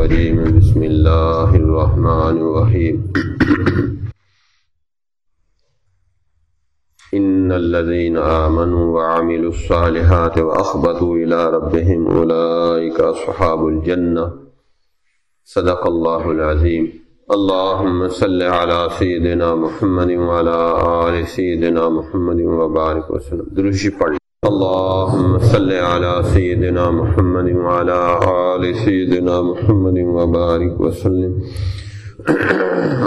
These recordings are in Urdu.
الرجيم. بسم الله الرحمن الرحيم. إن الذين آمنوا وعملوا الصالحات وأخبتوا إلى ربهم أولئك أصحاب الجنة. صدق الله العظيم. اللهم صل على سيدنا محمد وعلى آل سيدنا محمد وبارك وسلم. درشي پڑھ اللهم صل على سيدنا محمد وعلى آل سيدنا محمد وبارك وسلم.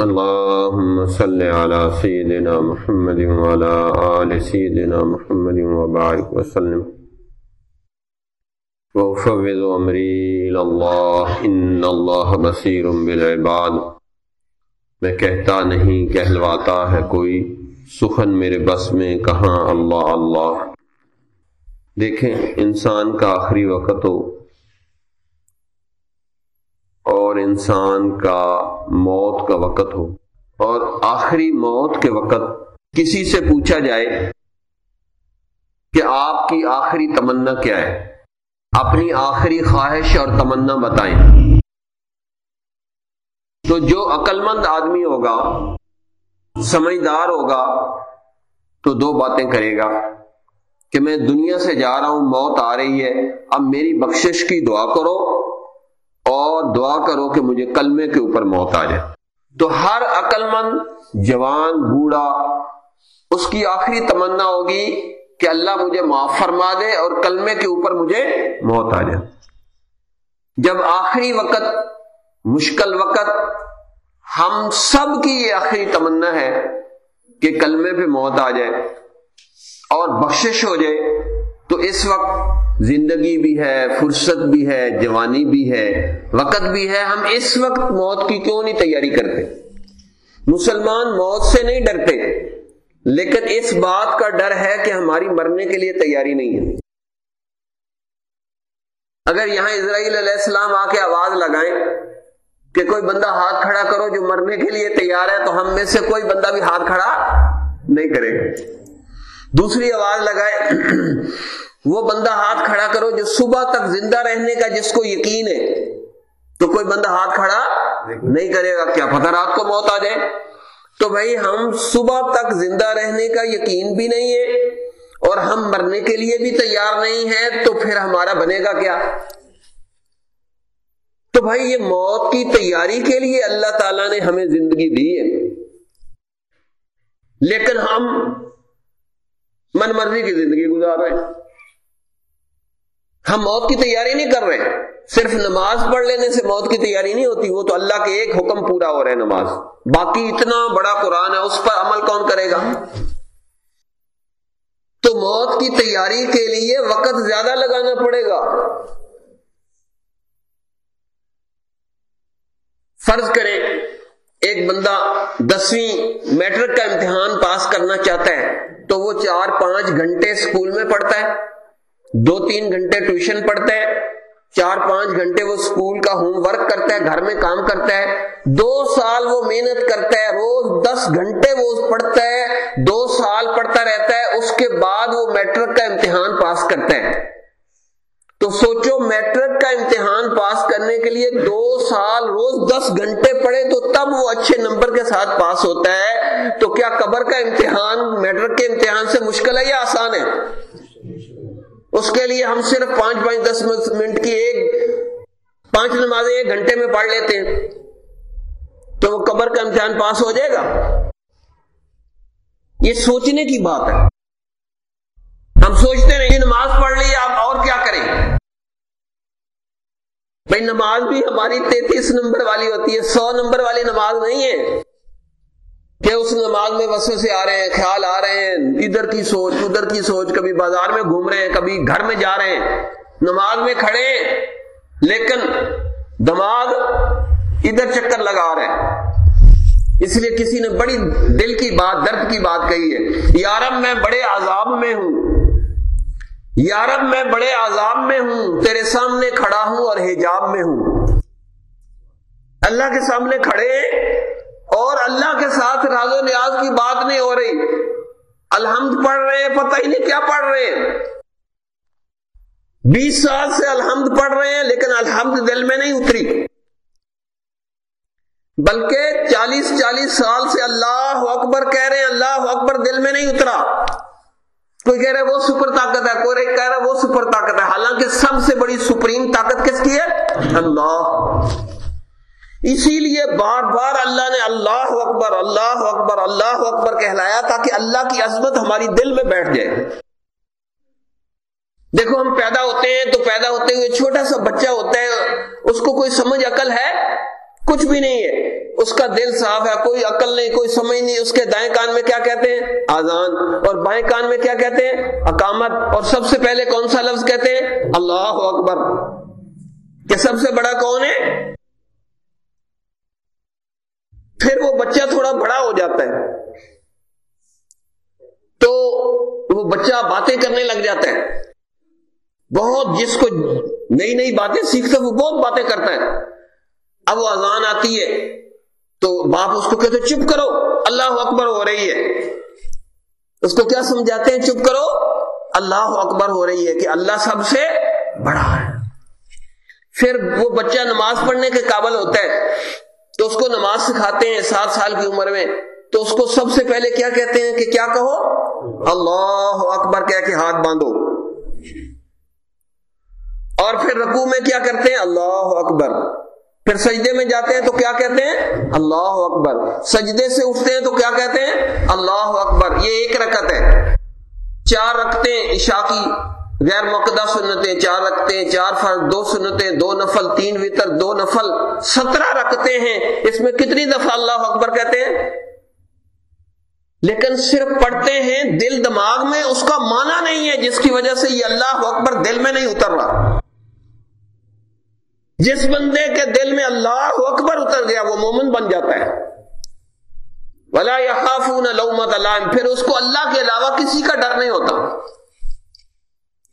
اللهم صل على سيدنا محمد وعلى آل سيدنا محمد وبارك وسلم. وأفوض أمري إلى الله. إن الله بصير بالعباد. میں کہتا نہیں، کہلواتا ہے کوئی. سخن میرے بس میں، کہاں اللہ اللہ؟ دیکھیں، انسان کا آخری وقت ہو اور انسان کا موت کا وقت ہو۔ اور آخری موت کے وقت کسی سے پوچھا جائے کہ آپ کی آخری تمنا کیا ہے؟ اپنی آخری خواہش اور تمنا بتائیں۔ تو جو عقل مند آدمی ہوگا، سمجھدار ہوگا، تو دو باتیں کرے گا۔ کہ میں دنیا سے جا رہا ہوں، موت آ رہی ہے، اب میری بخشش کی دعا کرو اور دعا کرو کہ مجھے کلمے کے اوپر موت آ جائے۔ تو ہر عقل مند، جوان، بوڑھا، اس کی آخری تمنا ہوگی کہ اللہ مجھے معاف فرما دے اور کلمے کے اوپر مجھے موت آ جائے۔ جب آخری وقت، مشکل وقت، ہم سب کی یہ آخری تمنا ہے کہ کلمے پہ موت آ جائے۔ اور بخشش ہو جائے، تو اس وقت زندگی بھی ہے، فرصت بھی ہے، جوانی بھی ہے، وقت بھی ہے۔ ہم اس وقت موت کی کیوں نہیں تیاری کرتے؟ مسلمان موت سے نہیں ڈرتے، لیکن اس بات کا ڈر ہے کہ ہماری مرنے کے لیے تیاری نہیں ہے۔ اگر یہاں اسرائیل علیہ السلام آ کے آواز لگائیں کہ کوئی بندہ ہاتھ کھڑا کرو جو مرنے کے لیے تیار ہے، تو ہم میں سے کوئی بندہ بھی ہاتھ کھڑا نہیں کرے۔ گا دوسری آواز لگائے، وہ بندہ ہاتھ کھڑا کرو جو صبح تک زندہ رہنے کا جس کو یقین ہے۔ تو کوئی بندہ ہاتھ کھڑا نہیں کرے گا، کیا پتہ رات کو موت آ جائے۔ تو بھائی، ہم صبح تک زندہ رہنے کا یقین بھی نہیں ہے اور ہم مرنے کے لیے بھی تیار نہیں ہیں، تو پھر ہمارا بنے گا کیا؟ تو بھائی، یہ موت کی تیاری کے لیے اللہ تعالیٰ نے ہمیں زندگی دی ہے۔ لیکن ہم من مرضی کی زندگی گزار رہے ہیں۔ ہم موت کی تیاری نہیں کر رہے۔ صرف نماز پڑھ لینے سے موت کی تیاری نہیں ہوتی، وہ تو اللہ کے ایک حکم پورا ہو رہا ہے نماز۔ باقی اتنا بڑا قرآن ہے، اس پر عمل کون کرے گا؟ تو موت کی تیاری کے لیے وقت زیادہ لگانا پڑے گا۔ فرض کریں، ایک بندہ دسویں میٹرک کا امتحان پاس کرنا چاہتا ہے۔ تو وہ چار پانچ گھنٹے اسکول میں پڑھتا ہے، دو تین گھنٹے ٹیوشن پڑھتا ہے، چار پانچ گھنٹے وہ اسکول کا ہوم ورک کرتا ہے، گھر میں کام کرتا ہے، دو سال وہ محنت کرتا ہے، روز دس گھنٹے وہ پڑھتا ہے، دو سال پڑھتا رہتا ہے، اس کے بعد وہ میٹرک کا امتحان پاس کرتا ہے۔ تو سوچو میٹرک کا امتحان پاس کرنے کے لیے دو سال روز دس گھنٹے پڑھے تو تب وہ اچھے نمبر کے ساتھ پاس ہوتا ہے۔ تو کیا قبر کا امتحان، میٹرک کے امتحان سے مشکل ہے یا آسان ہے؟ اس کے لیے ہم صرف پانچ پانچ دس منٹ کی ایک، پانچ نمازیں ایک گھنٹے میں پڑھ لیتے ہیں۔ تو وہ قبر کا امتحان پاس ہو جائے گا؟ یہ سوچنے کی بات ہے۔ ہم سوچتے نہیں نماز پڑھ لی، آپ بھائی نماز بھی ہماری تینتیس نمبر والی ہوتی ہے، سو نمبر والی نماز نہیں ہے۔ کہ اس نماز میں وسو سے آ رہے ہیں، خیال آ رہے ہیں؟ ادھر کی سوچ، ادھر کی سوچ، کبھی بازار میں گھوم رہے ہیں، کبھی گھر میں جا رہے ہیں۔ نماز میں کھڑے لیکن دماغ ادھر چکر لگا رہے ہیں اس لیے کسی نے بڑی دل کی بات، درد کی بات کہی ہے۔ یارب میں بڑے عذاب میں ہوں۔ یارب میں بڑے عذاب میں ہوں، تیرے سامنے کھڑا ہوں اور حجاب میں ہوں۔ اللہ کے سامنے کھڑے اور اللہ کے ساتھ راز و نیاز کی بات نہیں ہو رہی۔ الحمد پڑھ رہے ہیں، پتہ ہی نہیں کیا پڑھ رہے ہیں۔ بیس سال سے الحمد پڑھ رہے ہیں، لیکن الحمد دل میں نہیں اتری۔ بلکہ چالیس چالیس سال سے اللہ اکبر کہہ رہے ہیں، اللہ اکبر دل میں نہیں اترا۔ کوئی کہہ رہا ہے وہ سپر طاقت ہے، کوئی کہہ رہا ہے وہ سپر طاقت ہے۔ حالانکہ سب سے بڑی سپریم طاقت کس کی ہے؟ اللہ۔ اسی لیے بار بار اللہ نے اللہ اکبر اللہ اکبر اللہ اکبر کہلایا تاکہ اللہ کی عظمت ہماری دل میں بیٹھ جائے۔ دیکھو، ہم پیدا ہوتے ہیں تو پیدا ہوتے ہوئے چھوٹا سا بچہ ہوتا ہے، اس کو کوئی سمجھ عقل ہے؟ کچھ بھی نہیں ہے۔ اس کا دل صاف ہے، کوئی عقل نہیں، کوئی سمجھ نہیں۔ اس کے دائیں کان میں کیا کہتے ہیں؟ آزان اور بائیں کان میں کیا کہتے ہیں؟ اقامت۔ اور سب سے پہلے کون سا لفظ کہتے ہیں؟ اللہ اکبر۔ کہ سب سے بڑا کون ہے؟ پھر وہ بچہ تھوڑا بڑا ہو جاتا ہے۔ تو وہ بچہ باتیں کرنے لگ جاتا ہے۔ بہت جس کو نئی نئی باتیں سیکھتا وہ بہت باتیں کرتا ہے۔ اب وہ اذان آتی ہے تو باپ اس کو کہتے چپ کرو، اللہ اکبر ہو رہی ہے۔ اس کو کیا سمجھاتے ہیں، چپ کرو، اللہ اکبر ہو رہی ہے کہ اللہ سب سے بڑا ہے۔ پھر وہ بچہ نماز پڑھنے کے قابل ہوتا ہے۔ تو اس کو نماز سکھاتے ہیں سات سال کی عمر میں۔ تو اس کو سب سے پہلے کیا کہتے ہیں کہ کیا کہو؟ اللہ اکبر کہہ کے ہاتھ باندھو۔ اور پھر رکوع میں کیا کرتے ہیں؟ اللہ اکبر۔ پھر سجدے میں جاتے ہیں تو کیا کہتے ہیں؟ اللہ اکبر۔ سجدے سے اٹھتے ہیں تو کیا کہتے ہیں؟ اللہ اکبر۔ یہ ایک رکت ہے۔ چار رکھتے عشاء کی غیر مقدہ سنتیں، چار رکھتے چار فرض، دو سنتیں، دو نفل، تین وطر دو نفل، سترہ رکھتے ہیں۔ اس میں کتنی دفعہ اللہ اکبر کہتے ہیں؟ لیکن صرف پڑھتے ہیں، دل دماغ میں اس کا معنی نہیں ہے، جس کی وجہ سے یہ اللہ اکبر دل میں نہیں اتر رہا۔ جس بندے کے دل میں اللہ اکبر اتر گیا، وہ مومن بن جاتا ہے۔ ولا لومت اللہ پھر اس کو اللہ کے علاوہ کسی کا ڈر نہیں ہوتا۔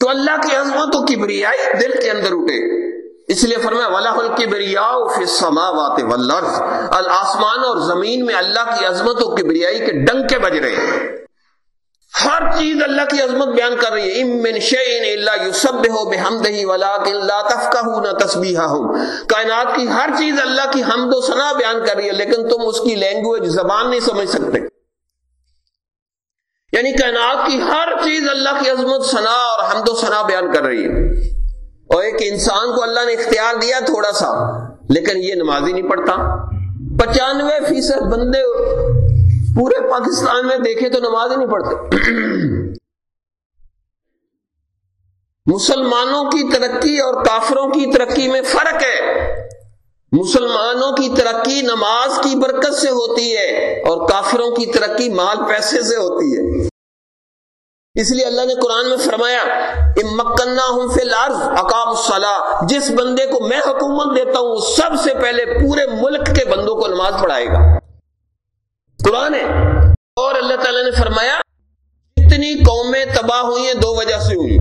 تو اللہ کی عظمت و کبریائی دل کے اندر اٹھے۔ اس لیے فرمایا ولا الکبریا فی السماوات والارض الاسمان اور زمین میں اللہ کی عظمت و کبریائی کے ڈنگ کے بج رہے ہیں۔ ہر چیز اللہ کی عظمت بیان کر رہی ہے۔ امن شعین اللہ یوسب ہو بے ہم دہی ولا تفقہ کائنات کی ہر چیز اللہ کی حمد و ثنا بیان کر رہی ہے، لیکن تم اس کی لینگویج زبان نہیں سمجھ سکتے۔ یعنی کائنات کی ہر چیز اللہ کی عظمت، ثنا اور حمد و ثنا بیان کر رہی ہے۔ اور ایک انسان کو اللہ نے اختیار دیا تھوڑا سا، لیکن یہ نماز ہی نہیں پڑھتا۔ پچانوے فیصد بندے پورے پاکستان میں دیکھے تو نماز ہی نہیں پڑھتے۔ مسلمانوں کی ترقی اور کافروں کی ترقی میں فرق ہے۔ مسلمانوں کی ترقی نماز کی برکت سے ہوتی ہے اور کافروں کی ترقی مال پیسے سے ہوتی ہے۔ اس لیے اللہ نے قرآن میں فرمایا الارض جس بندے کو میں حکومت دیتا ہوں، سب سے پہلے پورے ملک کے بندوں کو نماز پڑھائے گا۔ قرآن ہے۔ اور اللہ تعالی نے فرمایا، جتنی قومیں تباہ ہوئی ہیں، دو وجہ سے ہوئی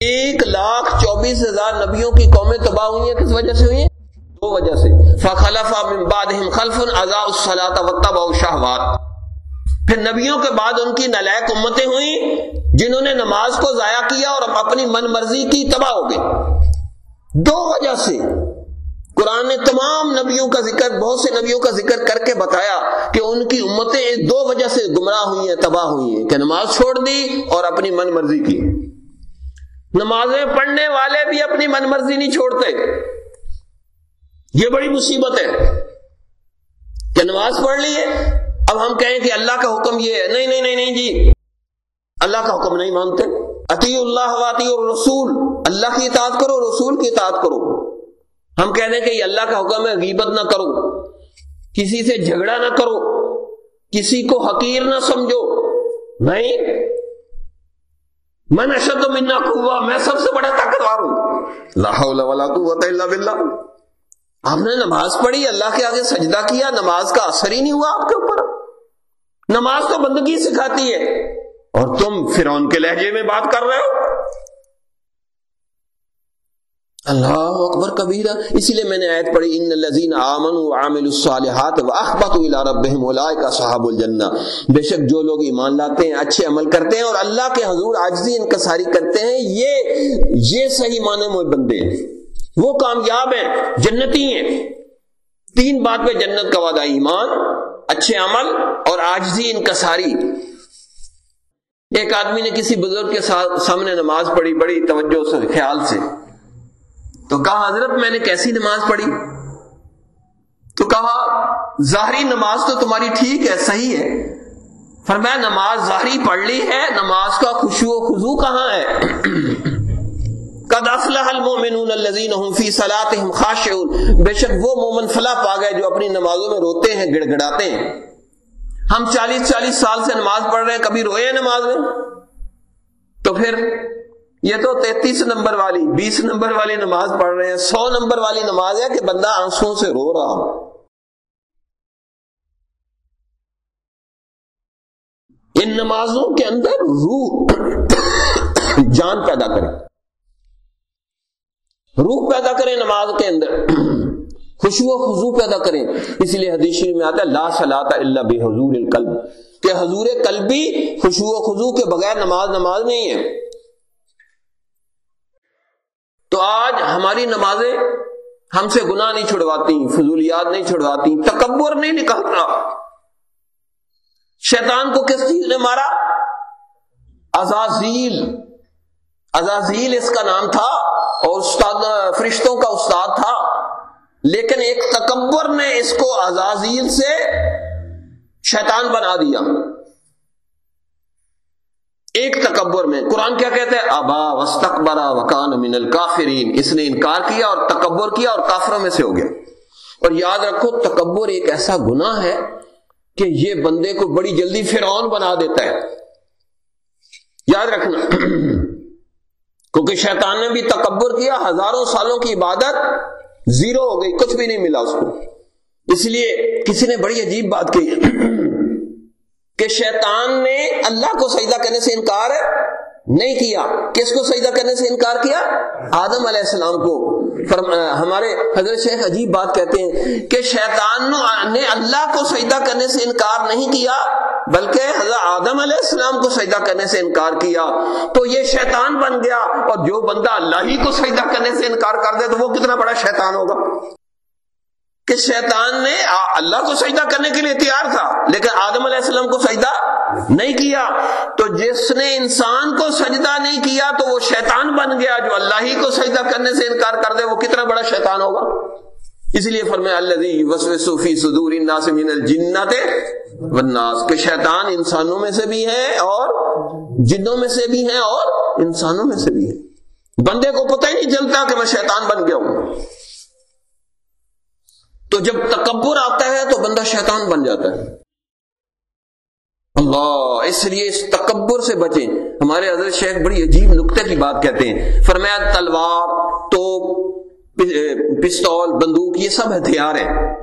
ایک لاکھ چوبیس ہزار نبیوں کی قومیں تباہ ہوئی ہیں، کس وجہ سے ہوئی ہیں؟ دو وجہ سے۔ فخلف من بعدهم خلف اضاء الصلاة واتبعوا الشهوات۔ پھر نبیوں کے بعد ان کی نلائق امتیں ہوئیں، جنہوں نے نماز کو ضائع کیا اور اپنی من مرضی کی تباہ ہو گئی دو وجہ سے۔ قرآن نے تمام نبیوں کا ذکر، بہت سے نبیوں کا ذکر کر کے بتایا کہ ان کی امتیں دو وجہ سے گمراہ ہوئی ہیں، تباہ ہوئی ہیں، کہ نماز چھوڑ دی اور اپنی من مرضی کی۔ نمازیں پڑھنے والے بھی اپنی من مرضی نہیں چھوڑتے۔ یہ بڑی مصیبت ہے کہ نماز پڑھ لی ہے، اب ہم کہیں کہ اللہ کا حکم یہ ہے۔ نہیں نہیں نہیں نہیں جی۔ اللہ کا حکم نہیں مانتے۔ عطی اللہ واطی اور رسول اللہ کی اطاعت کرو، رسول کی اطاعت کرو۔ ہم کہہ دیں کہ یہ اللہ کا حکم ہے غیبت نہ کرو۔ کسی سے جھگڑا نہ کرو۔ کسی کو حقیر نہ سمجھو۔ نہیں من اشد منا قوا میں سب سے بڑا طاقتور ہوں۔ لا حول ولا قوت الا باللہ۔ آپ نے نماز پڑھی اللہ کے آگے سجدہ کیا نماز کا اثر ہی نہیں ہوا آپ کے اوپر۔ نماز تو بندگی سکھاتی ہے۔ اور تم فرعون کے لہجے میں بات کر رہے ہو؟ اللہ اکبر کبیرہ، اسی لیے میں نے آیت پڑھی، ان الذين امنوا وعملوا الصالحات واخبتوا الى ربهم اولئك اصحاب الجنہ۔ بے شک جو لوگ ایمان لاتے ہیں، اچھے عمل کرتے ہیں اور اللہ کے حضور عاجزی انکساری کرتے ہیں، یہ یہ صحیح معنی میں بندے ہیں۔ وہ کامیاب ہیں، جنتی ہیں۔ تین بات پہ جنت کا وعدہ، ایمان، اچھے عمل اور آجزی انکساری ایک آدمی نے کسی بزرگ کے سامنے نماز پڑھی، بڑی توجہ سے، خیال سے۔ تو کہا، حضرت میں نے کیسی نماز پڑھی؟ تو کہا، ظاہری نماز تو تمہاری ٹھیک ہے، صحیح ہے۔ فرمایا، نماز ظاہری پڑھ لی ہے، نماز کا خوشو و خضو کہاں ہے؟ قد افلح المؤمنون الذين هم في صلاتهم خاشعون۔ بے شک وہ مومن فلاح پا گئے جو اپنی نمازوں میں روتے ہیں گڑ گڑاتے ہیں۔ ہم چالیس چالیس سال سے نماز پڑھ رہے ہیں، کبھی روئے ہیں نماز میں؟ تو پھر یہ تو تینتیس نمبر والی، بیس نمبر والی نماز پڑھ رہے ہیں، سو نمبر والی نماز ہے کہ بندہ آنسو سے رو رہا ہو۔ ان نمازوں کے اندر روح جان پیدا کرے۔ روح پیدا کریں نماز کے اندر۔ خوشبو و خضو پیدا کریں اس لیے حدیث میں آتا ہے، لا صلاح اللہ بے حضور القلب۔ کہ حضور قلبی خوشبو و خضو کے بغیر نماز نماز نہیں ہے۔ تو آج ہماری نمازیں ہم سے گناہ نہیں چھڑواتی، فضولیات نہیں چھڑواتی، تکبر نہیں نکالتا شیطان کو کس چیز نے مارا؟ ازازیل ازازیل اس کا نام تھا اور استاد، فرشتوں کا استاد تھا۔ لیکن ایک تکبر نے اس کو ازازیل سے شیطان بنا دیا۔ ایک تکبر میں۔ قرآن کیا کہتے ہیں ابا وسطبرا وکان من الکافرین۔ اس نے انکار کیا اور تکبر کیا اور کافروں میں سے ہو گیا۔ اور یاد رکھو، تکبر ایک ایسا گناہ ہے کہ یہ بندے کو بڑی جلدی فرعون بنا دیتا ہے۔ یاد رکھنا، کیونکہ شیطان نے بھی تکبر کیا، ہزاروں سالوں کی عبادت زیرو ہو گئی، کچھ بھی نہیں ملا اس کو۔ اس لیے کسی نے بڑی عجیب بات کہی۔ کہ شیطان نے اللہ کو سجدہ کرنے سے انکار نہیں کیا۔ کس کو سجدہ کرنے سے انکار کیا؟ آدم علیہ السلام کو۔ ہمارے حضرت شیخ عجیب بات کہتے ہیں کہ شیطان نے اللہ کو سجدہ کرنے سے انکار نہیں کیا، بلکہ حضرت آدم علیہ السلام کو سجدہ کرنے سے انکار کیا۔ تو یہ شیطان بن گیا اور جو بندہ اللہ ہی کو سجدہ کرنے سے انکار کر دے تو وہ کتنا بڑا شیطان ہوگا؟ کہ شیطان نے اللہ کو سجدہ کرنے کے لیے تیار تھا، لیکن آدم علیہ السلام کو سجدہ نہیں کیا۔ تو جس نے انسان کو سجدہ نہیں کیا، تو وہ شیطان بن گیا۔ جو اللہ ہی کو سجدہ کرنے سے انکار کر دے، وہ کتنا بڑا شیطان ہوگا؟ اس لیے فرمایا اللہ صوفی صدور الناس من الجنات والناس، کہ شیطان انسانوں میں سے بھی ہے اور جنوں میں سے بھی ہیں اور انسانوں میں سے بھی ہے۔ بندے کو پتہ ہی نہیں چلتا کہ میں شیطان بن گیا ہوں۔ تو جب تکبر آتا ہے تو بندہ شیطان بن جاتا ہے۔ اللہ، اس لیے اس تکبر سے بچیں۔ ہمارے حضرت شیخ بڑی عجیب نقطے کی بات کہتے ہیں۔ فرمایا، تلوار تو پستول، بندوق، یہ سب ہتھیار ہیں۔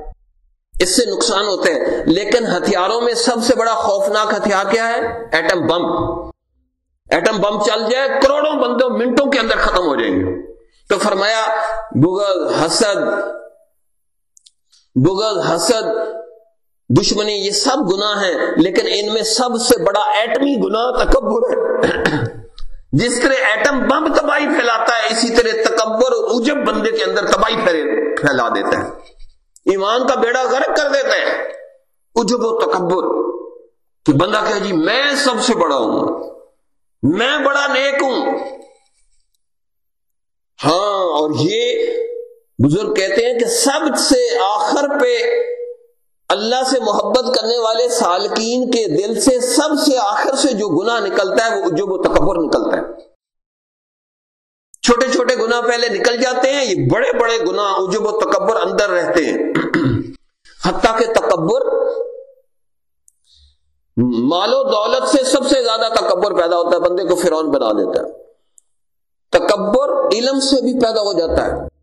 اس سے نقصان ہوتے ہیں لیکن ہتھیاروں میں سب سے بڑا خوفناک ہتھیار کیا ہے؟ Atom bomb. ایٹم بم چل جائے، کروڑوں بندوں منٹوں کے اندر ختم ہو جائیں گے۔ تو فرمایا بغل حسد بغل حسد، دشمنی، یہ سب گناہ ہیں، لیکن ان میں سب سے بڑا ایٹمی گناہ تکبر ہے۔ جس طرح ایٹم بم تباہی پھیلاتا ہے، اسی طرح تکبر اور اجب بندے کے اندر تباہی پھیلا دیتا ہے۔ ایمان کا بیڑا غرق کر دیتا ہے۔ اجب و تکبر۔ کہ بندہ کہ جی میں سب سے بڑا ہوں۔ میں بڑا نیک ہوں۔ ہاں اور یہ بزرگ کہتے ہیں کہ سب سے آخر پہ اللہ سے محبت کرنے والے سالکین کے دل سے سب سے آخر سے جو گناہ نکلتا ہے، وہ جو وہ تکبر نکلتا ہے۔ چھوٹے چھوٹے گناہ پہلے نکل جاتے ہیں، یہ بڑے بڑے گناہ عجب و تکبر اندر رہتے ہیں۔ حتیٰ کہ تکبر مال و دولت سے سب سے زیادہ تکبر پیدا ہوتا ہے، بندے کو فرعون بنا دیتا ہے۔ تکبر علم سے بھی پیدا ہو جاتا ہے۔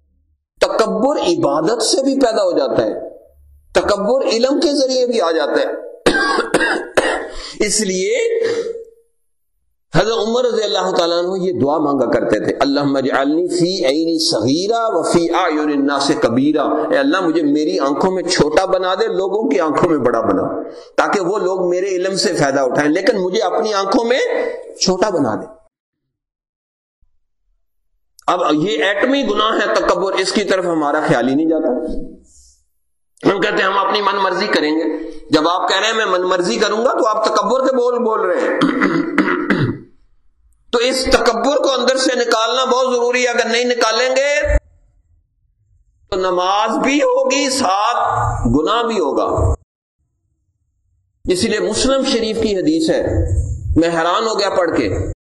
تکبر عبادت سے بھی پیدا ہو جاتا ہے۔ تکبر علم کے ذریعے بھی آ جاتا ہے۔ اس لیے حضرت عمر رضی اللہ تعالیٰ عنہ یہ دعا مانگا کرتے تھے۔ اللہ مجعلنی فی عینی صغیرہ و فی آیون الناس کبیرہ۔ اے اللہ، مجھے میری آنکھوں میں چھوٹا بنا دے، لوگوں کی آنکھوں میں بڑا بنا۔ تاکہ وہ لوگ میرے علم سے فائدہ اٹھائیں، لیکن مجھے اپنی آنکھوں میں چھوٹا بنا دے۔ اب یہ ایٹمی گناہ ہے تکبر، اس کی طرف ہمارا خیال ہی نہیں جاتا۔ ہم کہتے ہیں ہم اپنی من مرضی کریں گے۔ جب آپ کہہ رہے ہیں میں من مرضی کروں گا تو آپ تکبر کے بول بول رہے ہیں۔ تو اس تکبر کو اندر سے نکالنا بہت ضروری ہے۔ اگر نہیں نکالیں گے تو نماز بھی ہوگی، ساتھ گناہ بھی ہوگا۔ اسی لیے مسلم شریف کی حدیث ہے۔ میں حیران ہو گیا پڑھ کے۔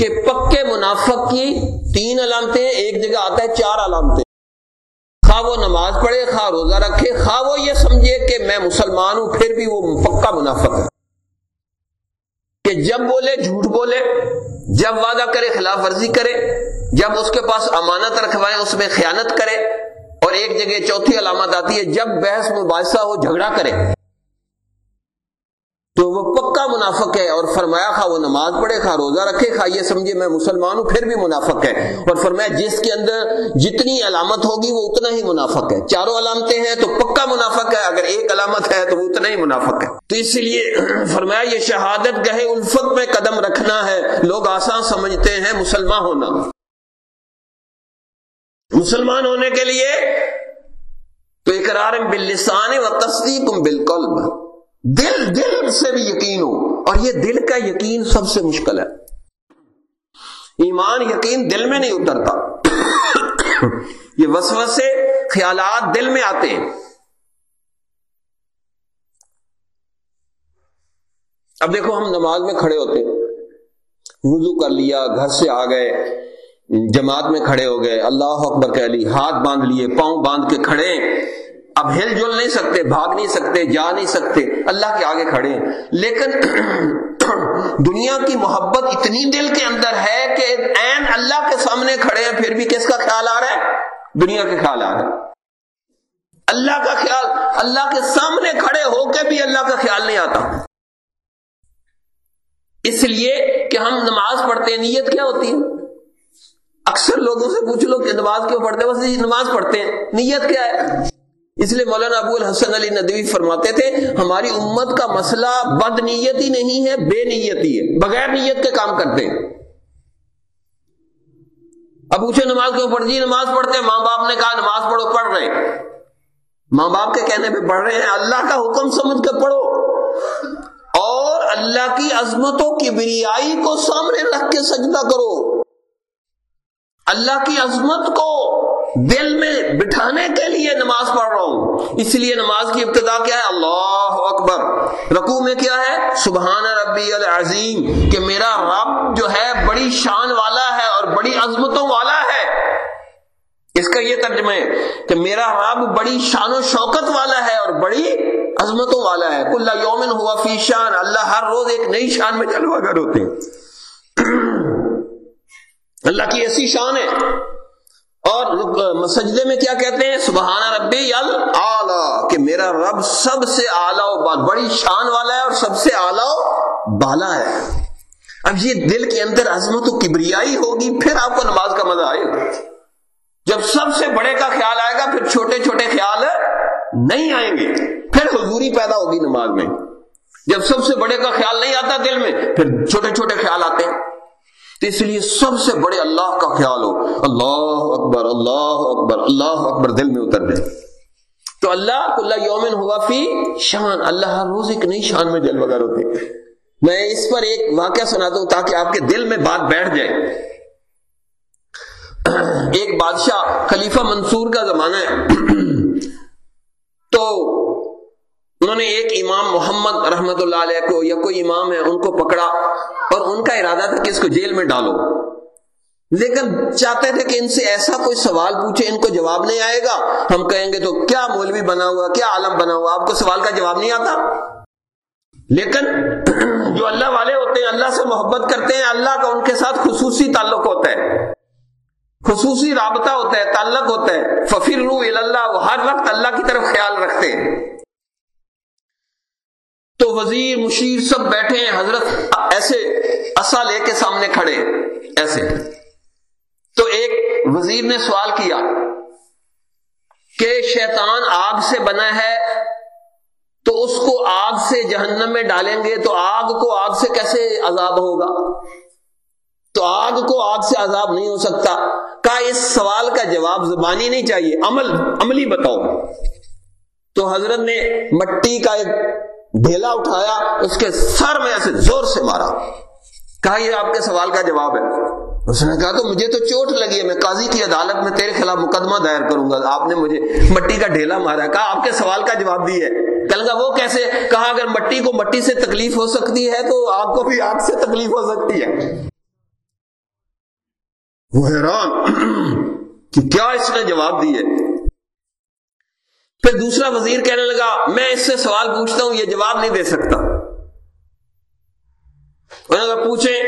کہ پکے منافق کی تین علامتیں ایک جگہ آتا ہے، چار علامتیں۔ خواہ وہ نماز پڑھے، خواہ روزہ رکھے، خواہ وہ یہ سمجھے کہ میں مسلمان ہوں، پھر بھی وہ پکا منافق ہے۔ کہ جب بولے، جھوٹ بولے، جب وعدہ کرے، خلاف ورزی کرے، جب اس کے پاس امانت رکھوائے، اس میں خیانت کرے اور ایک جگہ چوتھی علامت آتی ہے، جب بحث مباحثہ ہو، جھگڑا کرے۔ تو وہ پکا منافق ہے اور فرمایا خواہ وہ نماز پڑھے، خواہ روزہ رکھے، خواہ یہ سمجھے میں مسلمان ہوں، پھر بھی منافق ہے۔ اور فرمایا جس کے اندر جتنی علامت ہوگی وہ اتنا ہی منافق ہے۔ چاروں علامتیں ہیں تو پکا منافق ہے، اگر ایک علامت ہے تو وہ اتنا ہی منافق ہے۔ تو اس لیے فرمایا یہ شہادت گہے الفت میں قدم رکھنا ہے۔ لوگ آسان سمجھتے ہیں مسلمان ہونا۔ مسلمان ہونے کے لیے تو اقرار باللسان و تصدیق بالقلب۔ دل دل سے بھی یقین ہو۔ اور یہ دل کا یقین سب سے مشکل ہے۔ ایمان یقین دل میں نہیں اترتا۔ یہ وسوسے خیالات دل میں آتے ہیں۔ اب دیکھو، ہم نماز میں کھڑے ہوتے وضو کر لیا، گھر سے آ گئے، جماعت میں کھڑے ہو گئے۔ اللہ اکبر کہہ لی، ہاتھ باندھ لیے، پاؤں باندھ کے کھڑے اب ہل جل نہیں سکتے، بھاگ نہیں سکتے، جا نہیں سکتے، اللہ کے آگے کھڑے ہیں۔ لیکن دنیا کی محبت اتنی دل کے اندر ہے کہ این اللہ کے سامنے کھڑے ہیں، پھر بھی کس کا خیال آ رہا ہے؟ دنیا کے خیال آ رہا ہے اللہ کا خیال، اللہ کے سامنے کھڑے ہو کے بھی اللہ کا خیال نہیں آتا۔ اس لیے کہ ہم نماز پڑھتے ہیں، نیت کیا ہوتی ہے؟ اکثر لوگوں سے پوچھ لو کہ نماز کیوں پڑھتے ہیں؟ بس نماز پڑھتے ہیں۔ نیت کیا ہے؟ اس لیے مولانا ابو الحسن علی ندوی فرماتے تھے، ہماری امت کا مسئلہ بد نیتی نہیں ہے، بے نیتی ہے، بغیر نیت کے کام کرتے ہیں۔ اب پوچھے نماز کیوں پڑھ جی نماز پڑھتے ہیں، ماں باپ نے کہا نماز پڑھو، پڑھ رہے ہیں۔ ماں باپ کے کہنے پہ پڑھ رہے ہیں، اللہ کا حکم سمجھ کے پڑھو۔ اور اللہ کی عظمتوں کی بریائی کو سامنے رکھ کے سجدہ کرو۔ اللہ کی عظمت کو دل میں بٹھانے کے لیے نماز پڑھ رہا ہوں۔ اس لیے نماز کی ابتدا کیا ہے؟ اللہ اکبر۔ رقو میں کیا ہے؟ سبحان ربی العظیم، کہ میرا رب جو ہے بڑی شان والا ہے اور بڑی عظمتوں والا ہے۔ اس کا یہ ترجمہ ہے کہ میرا رب بڑی شان و شوکت والا ہے اور بڑی عظمتوں والا ہے۔ کل یومن ہوا فی شان، اللہ ہر روز ایک نئی شان میں جلوہ گر ہوتے ہیں۔ اللہ کی ایسی شان ہے۔ اور سجدے میں کیا کہتے ہیں؟ سبحانہ ربی اعلی کہ میرا رب سب سے اعلیٰ و بڑی شان والا ہے اور سب سے اعلیٰ و بالا ہے۔ اب یہ دل کے اندر عظمت و کبریائی ہوگی، پھر آپ کو نماز کا مزہ آئے گا۔ جب سب سے بڑے کا خیال آئے گا، پھر چھوٹے چھوٹے خیال نہیں آئیں گے۔ پھر حضوری پیدا ہوگی نماز میں۔ جب سب سے بڑے کا خیال نہیں آتا دل میں، پھر چھوٹے چھوٹے خیال آتے ہیں۔ اس لیے سب سے بڑے اللہ کا خیال ہو، اللہ اکبر اللہ اکبر اللہ اکبر، دل میں اتر جائے۔ تو اللہ اللہ یومن ہوا فی شان، اللہ ہر روز ایک نئی شان میں جل وغیر ہوتے۔ میں اس پر ایک واقعہ سناتا ہوں تاکہ آپ کے دل میں بات بیٹھ جائے۔ ایک بادشاہ خلیفہ منصور کا زمانہ ہے۔ تو انہوں نے ایک امام محمد رحمت اللہ علیہ کو یا کوئی امام ہے، ان کو پکڑا اور ان کا ارادہ تھا کہ اس کو جیل میں ڈالو۔ لیکن چاہتے تھے کہ ان سے ایسا کوئی سوال پوچھے، ان کو جواب نہیں آئے گا۔ ہم کہیں گے تو کیا مولوی بنا ہوا، کیا عالم بنا ہوا؟ آپ کو سوال کا جواب نہیں آتا۔ لیکن جو اللہ والے ہوتے ہیں، اللہ سے محبت کرتے ہیں، اللہ کا ان کے ساتھ خصوصی تعلق ہوتا ہے۔ خصوصی رابطہ ہوتا ہے، تعلق ہوتا ہے۔ ففر رو اللہ وہ ہر وقت اللہ کی طرف خیال رکھتے ہیں۔ تو وزیر، مشیر سب بیٹھے ہیں، حضرت ایسے اصا لے کے سامنے کھڑے ایسے۔ تو ایک وزیر نے سوال کیا کہ شیطان آگ سے بنا ہے تو اس کو آگ سے جہنم میں ڈالیں گے تو آگ کو آگ سے کیسے عذاب ہوگا؟ تو آگ کو آگ سے عذاب نہیں ہو سکتا۔ کہا، اس سوال کا جواب زبانی نہیں چاہیے، عمل، عملی بتاؤ۔ تو حضرت نے مٹی کا ایک ڈھیلا اٹھایا، اس کے سر میں ایسے زور سے مارا۔ کہا، یہ آپ کے سوال کا جواب ہے۔ اس نے کہا، تو مجھے تو چوٹ لگی ہے، میں قاضی کی عدالت میں تیرے خلاف مقدمہ دائر کروں گا۔ آپ نے مجھے مٹی کا ڈھیلا مارا۔ کہا، آپ کے سوال کا جواب دی ہے۔ کل کا وہ کیسے؟ کہا، اگر مٹی کو مٹی سے تکلیف ہو سکتی ہے، تو آپ کو بھی آگ سے تکلیف ہو سکتی ہے۔ وہ حیران کہ کیا اس نے جواب دی ہے پھر دوسرا وزیر کہنے لگا، میں اس سے سوال پوچھتا ہوں، یہ جواب نہیں دے سکتا۔ پوچھے،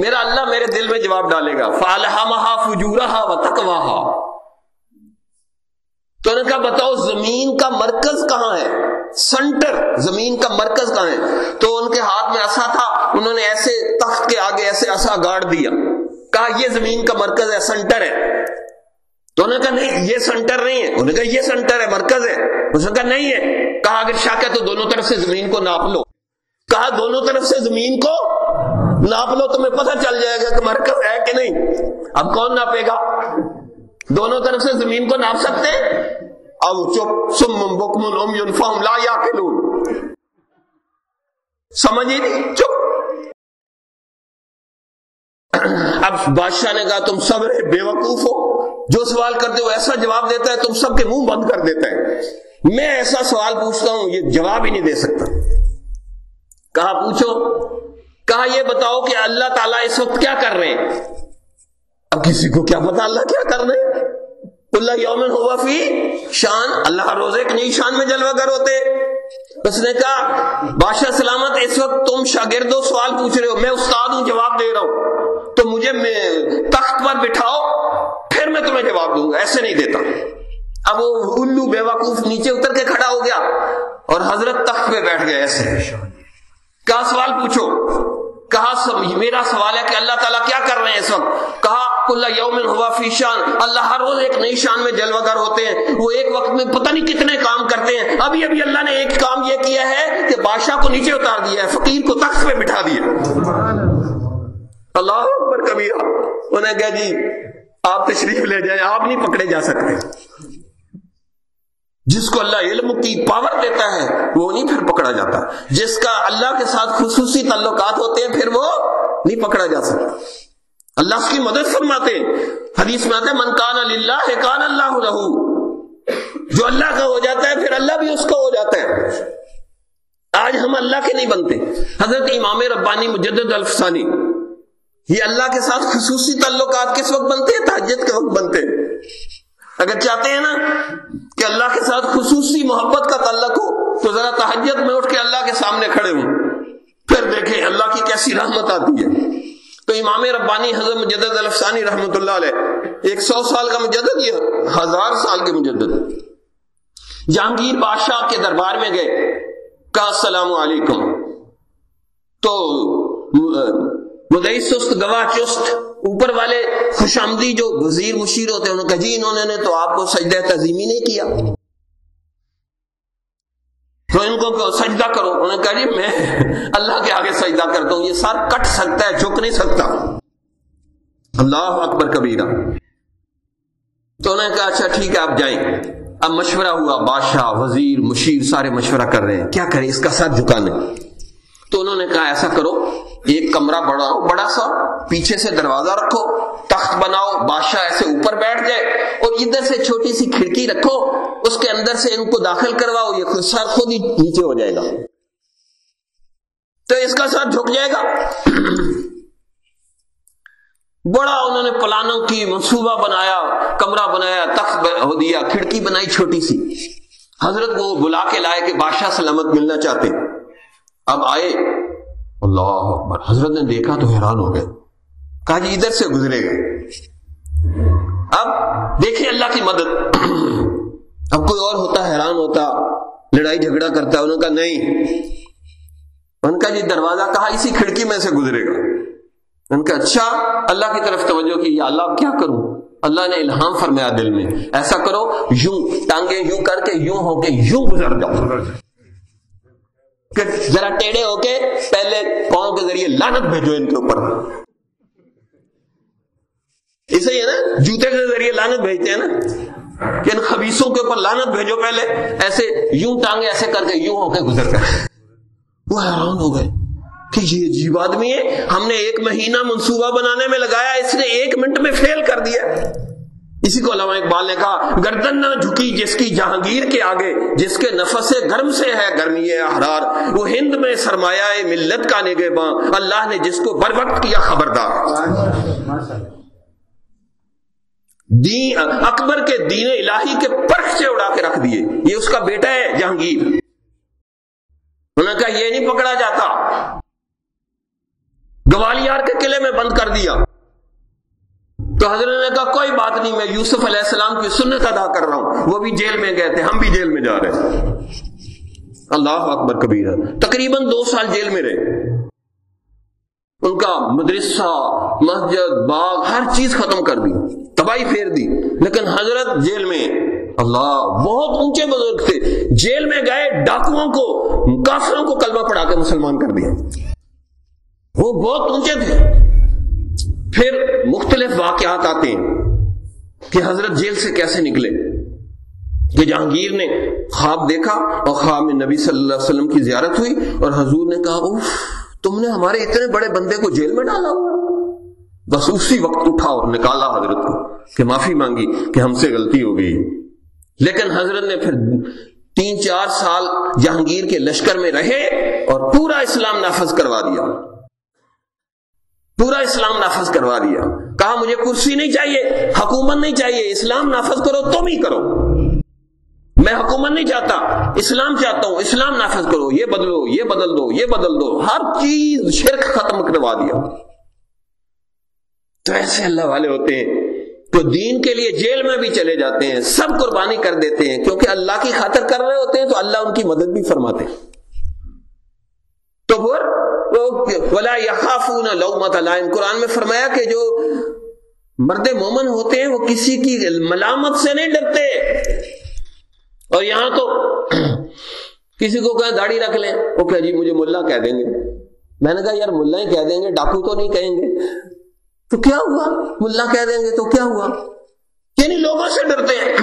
میرا اللہ میرے دل میں جواب ڈالے گا فالحا فجورا و تکوا تو نے کہا، بتاؤ، زمین کا مرکز کہاں ہے؟ سنٹر، زمین کا مرکز کہاں ہے؟ تو ان کے ہاتھ میں ایسا تھا، انہوں نے ایسے تخت کے آگے ایسے ایسا گاڑ دیا۔ کہا، یہ زمین کا مرکز ہے، سنٹر ہے۔ تو انہوں نے کہا، نہیں، یہ سنٹر نہیں ہے۔ انہوں نے کہا، یہ سنٹر ہے، مرکز ہے۔ اس نے کہا، نہیں ہے۔ کہا، اگر شاک ہے تو دونوں طرف سے زمین کو ناپ لو۔ کہا، دونوں طرف سے زمین کو ناپ لو، تمہیں پتہ چل جائے گا کہ مرکز ہے کہ نہیں۔ اب کون ناپے گا؟ دونوں طرف سے زمین کو ناپ سکتے؟ اب چپ سم بکم یونفارم لا یا سمجھ ہی نہیں؟ چپ۔ اب بادشاہ نے کہا، تم سب بے وقوف ہو۔ جو سوال کرتے ہو ایسا جواب دیتا ہے، تم سب کے منہ بند کر دیتا ہے۔ میں ایسا سوال پوچھتا ہوں، یہ جواب ہی نہیں دے سکتا۔ کہا پوچھو؟ کہا یہ بتاؤ کہ اللہ تعالیٰ اس وقت کیا کر رہے ہیں؟ اب کسی کو کیا پتا اللہ کیا کر رہے ہیں؟ اللہ یومن ہوا فی شان، اللہ روز ایک نئی شان میں جلوہ گر ہوتے۔ اس نے کہا، بادشاہ سلامت، اس وقت تم شاگردوں سوال پوچھ رہے ہو، میں استاد ہوں، جواب دے رہا ہوں۔ تو مجھے تخت پر بٹھاؤ۔ پھر میں تمہیں جواب دوں گا، ایسے نہیں دیتا۔ اب وہ الو بے وقوف نیچے اتر کے کھڑا ہو گیا اور حضرت تخت پہ بیٹھ گئے ایسے۔ کیا سوال پوچھو۔ کہا میرا سوال ہے کہ اللہ تعالیٰ کیا کر رہے ہیں اس وقت کہا اللہ یومن ہوا فی شان۔ اللہ ہر روز ایک نئی شان میں جلوہ گر ہوتے ہیں۔ وہ ایک وقت میں پتہ نہیں کتنے کام کرتے ہیں۔ ابھی ابھی اللہ نے ایک کام یہ کیا ہے کہ بادشاہ کو نیچے اتار دیا ہے، فقیر کو تخت پہ بٹھا دیا۔ اللہ اکبر کبھی انہیں کہا جی آپ تشریف لے جائیں، آپ نہیں پکڑے جا سکتے۔ جس کو اللہ علم کی پاور دیتا ہے، وہ نہیں پھر پکڑا جاتا۔ جس کا اللہ کے ساتھ خصوصی تعلقات ہوتے ہیں، پھر وہ نہیں پکڑا جا سکتا۔ اللہ اس کی مدد فرماتے حدیث میں آتے من کان اللہ کان اللہ رہو جو اللہ کا ہو جاتا ہے، پھر اللہ بھی اس کا ہو جاتا ہے۔ آج ہم اللہ کے نہیں بنتے۔ حضرت امام ربانی مجدد الفسانی یہ اللہ کے ساتھ خصوصی تعلقات کس وقت بنتے ہیں؟ تحجد کے وقت بنتے ہیں۔ اگر چاہتے ہیں نا کہ اللہ کے ساتھ خصوصی محبت کا تعلق ہو، تو ذرا تحجت میں اٹھ کے اللہ کے سامنے کھڑے ہوں۔ پھر دیکھیں اللہ کی کیسی رحمت آتی ہے۔ تو امام ربانی حضرت مجدد الفسانی رحمت اللہ علیہ، ایک سو سال کا مجدد یہ ہزار سال کے مجدد۔ جہانگیر بادشاہ کے دربار میں گئے، کہا السلام علیکم۔ تو مدئی سست، گواہ چست، اوپر والے خوش آمدی جو وزیر مشیر ہوتے ہیں، انہوں نے کہا جی انہوں نے تو آپ کو سجدہ تزیمی نہیں کیا۔ تو ان کو سجدہ کرو۔ انہوں نے کہا جی میں اللہ کے آگے سجدہ کرتا ہوں، یہ سر کٹ سکتا ہے، جھک نہیں سکتا۔ اللہ اکبر کبیرہ۔ تو انہوں نے کہا اچھا ٹھیک ہے، آپ جائیں۔ اب مشورہ ہوا، بادشاہ، وزیر، مشیر، سارے مشورہ کر رہے ہیں۔ کیا کریں؟ اس کا ساتھ جھکانے۔ تو انہوں نے کہا، ایسا کرو ایک کمرہ بڑا بڑا سا، پیچھے سے دروازہ رکھو، تخت بناؤ، بادشاہ ایسے اوپر بیٹھ جائے اور ادھر سے چھوٹی سی کھڑکی رکھو، اس کے اندر سے ان کو داخل کرواؤ، یہ خود سر خود ہی نیچے ہو جائے گا۔ تو اس کا سر جھک جائے گا۔ بڑا انہوں نے پلانوں کی، منصوبہ بنایا، کمرہ بنایا، تخت ہو دیا، کھڑکی بنائی چھوٹی سی۔ حضرت کو بلا کے لائے کہ بادشاہ سلامت ملنا چاہتے۔ اب آئے۔ اللہ اکبر۔ حضرت نے دیکھا تو حیران ہو گئے۔ کہا جی ادھر سے گزرے گئے۔ اب دیکھیں اللہ کی مدد۔ اب کوئی اور ہوتا، حیران ہوتا، لڑائی جھگڑا کرتا، انہوں کا نہیں۔ ان کا جی دروازہ کہا اسی کھڑکی میں سے گزرے گا۔ ان کا اچھا اللہ کی طرف توجہ کی۔ یا اللہ، اب کیا کروں؟ اللہ نے الہام فرمایا دل میں۔ ایسا کرو، یوں ٹانگے یوں کر کے، یوں ہو کے، یوں گزر جاؤ۔ ذرا ٹیڑے ہو کے پہلے پاؤں کے ذریعے لانت بھیجو ان کے اوپر۔ اسے ہی ہے نا جوتے کے ذریعے لانت بھیجتے ہیں نا کہ ان خبیصوں کے اوپر لانت بھیجو پہلے، ایسے یوں ٹانگے ایسے کر کے یوں ہو کے گزر کر۔ وہ حیران ہو گئے کہ یہ عجیب آدمی ہے، ہم نے ایک مہینہ منصوبہ بنانے میں لگایا، اس نے ایک منٹ میں فیل کر دیا۔ اسی کو علامہ اقبال نے کہا، گردن نہ جھکی جس کی جہانگیر کے آگے، جس کے نفس گرم سے ہے گرمی احرار۔ وہ ہند میں سرمایہ ملت کا نگے باں اللہ نے جس کو بر وقت کیا خبردار۔ دین، اکبر کے دین الہی کے پرخ سے اڑا کے رکھ دیے۔ یہ اس کا بیٹا ہے، جہانگیر۔ انہوں نے کہا، یہ نہیں پکڑا جاتا۔ گوالیار کے قلعے میں بند کر دیا۔ تو حضرت نے کہا، کوئی بات نہیں، میں یوسف علیہ السلام کی سنت ادا کر رہا ہوں۔ وہ بھی جیل میں گئے تھے، ہم بھی جیل میں جا رہے ہیں۔ اللہ اکبر کبیر تقریباً دو سال جیل میں رہے۔ ان کا مدرسہ، مسجد، باغ، ہر چیز ختم کر دی، تباہی پھیر دی۔ لیکن حضرت جیل میں، اللہ، بہت اونچے بزرگ تھے۔ جیل میں گئے، ڈاکوؤں کو، کافروں کو کلمہ پڑھا کے مسلمان کر دیا۔ وہ بہت اونچے تھے۔ پھر مختلف واقعات آتے ہیں کہ حضرت جیل سے کیسے نکلے کہ جہانگیر نے خواب دیکھا اور خواب میں نبی صلی اللہ علیہ وسلم کی زیارت ہوئی اور حضور نے کہا، اوف، تم نے ہمارے اتنے بڑے بندے کو جیل میں ڈالا ہوا۔ بس اسی وقت اٹھا اور نکالا حضرت کو کہ معافی مانگی کہ ہم سے غلطی ہو گئی۔ لیکن حضرت نے پھر تین چار سال جہانگیر کے لشکر میں رہے اور پورا اسلام نافذ کروا دیا۔ پورا اسلام نافذ کروا دیا۔ کہا، مجھے کرسی نہیں چاہیے، حکومت نہیں چاہیے، اسلام نافذ کرو، تم ہی کرو۔ میں حکومت نہیں چاہتا، اسلام چاہتا ہوں، اسلام نافذ کرو، یہ بدلو، یہ بدل دو، یہ بدل دو۔ ہر چیز شرک ختم کروا دیا۔ تو ایسے اللہ والے ہوتے ہیں تو دین کے لیے جیل میں بھی چلے جاتے ہیں، سب قربانی کر دیتے ہیں، کیونکہ اللہ کی خاطر کر رہے ہوتے ہیں، تو اللہ ان کی مدد بھی فرماتے ہیں۔ تو پھر ولا یخافون لومت لائم قرآن میں فرمایا کہ جو مرد مومن ہوتے ہیں، وہ کسی کی ملامت سے نہیں ڈرتے۔ اور یہاں تو کسی کو کہ داڑھی رکھ لیں، وہ کہ جی مجھے ملا کہہ دیں گے۔ میں نے کہا یار ملا ہی کہہ دیں گے، ڈاکو تو نہیں کہیں گے۔ تو کیا ہوا؟ ملا کہہ دیں گے تو کیا ہوا؟ یعنی لوگوں سے ڈرتے ہیں۔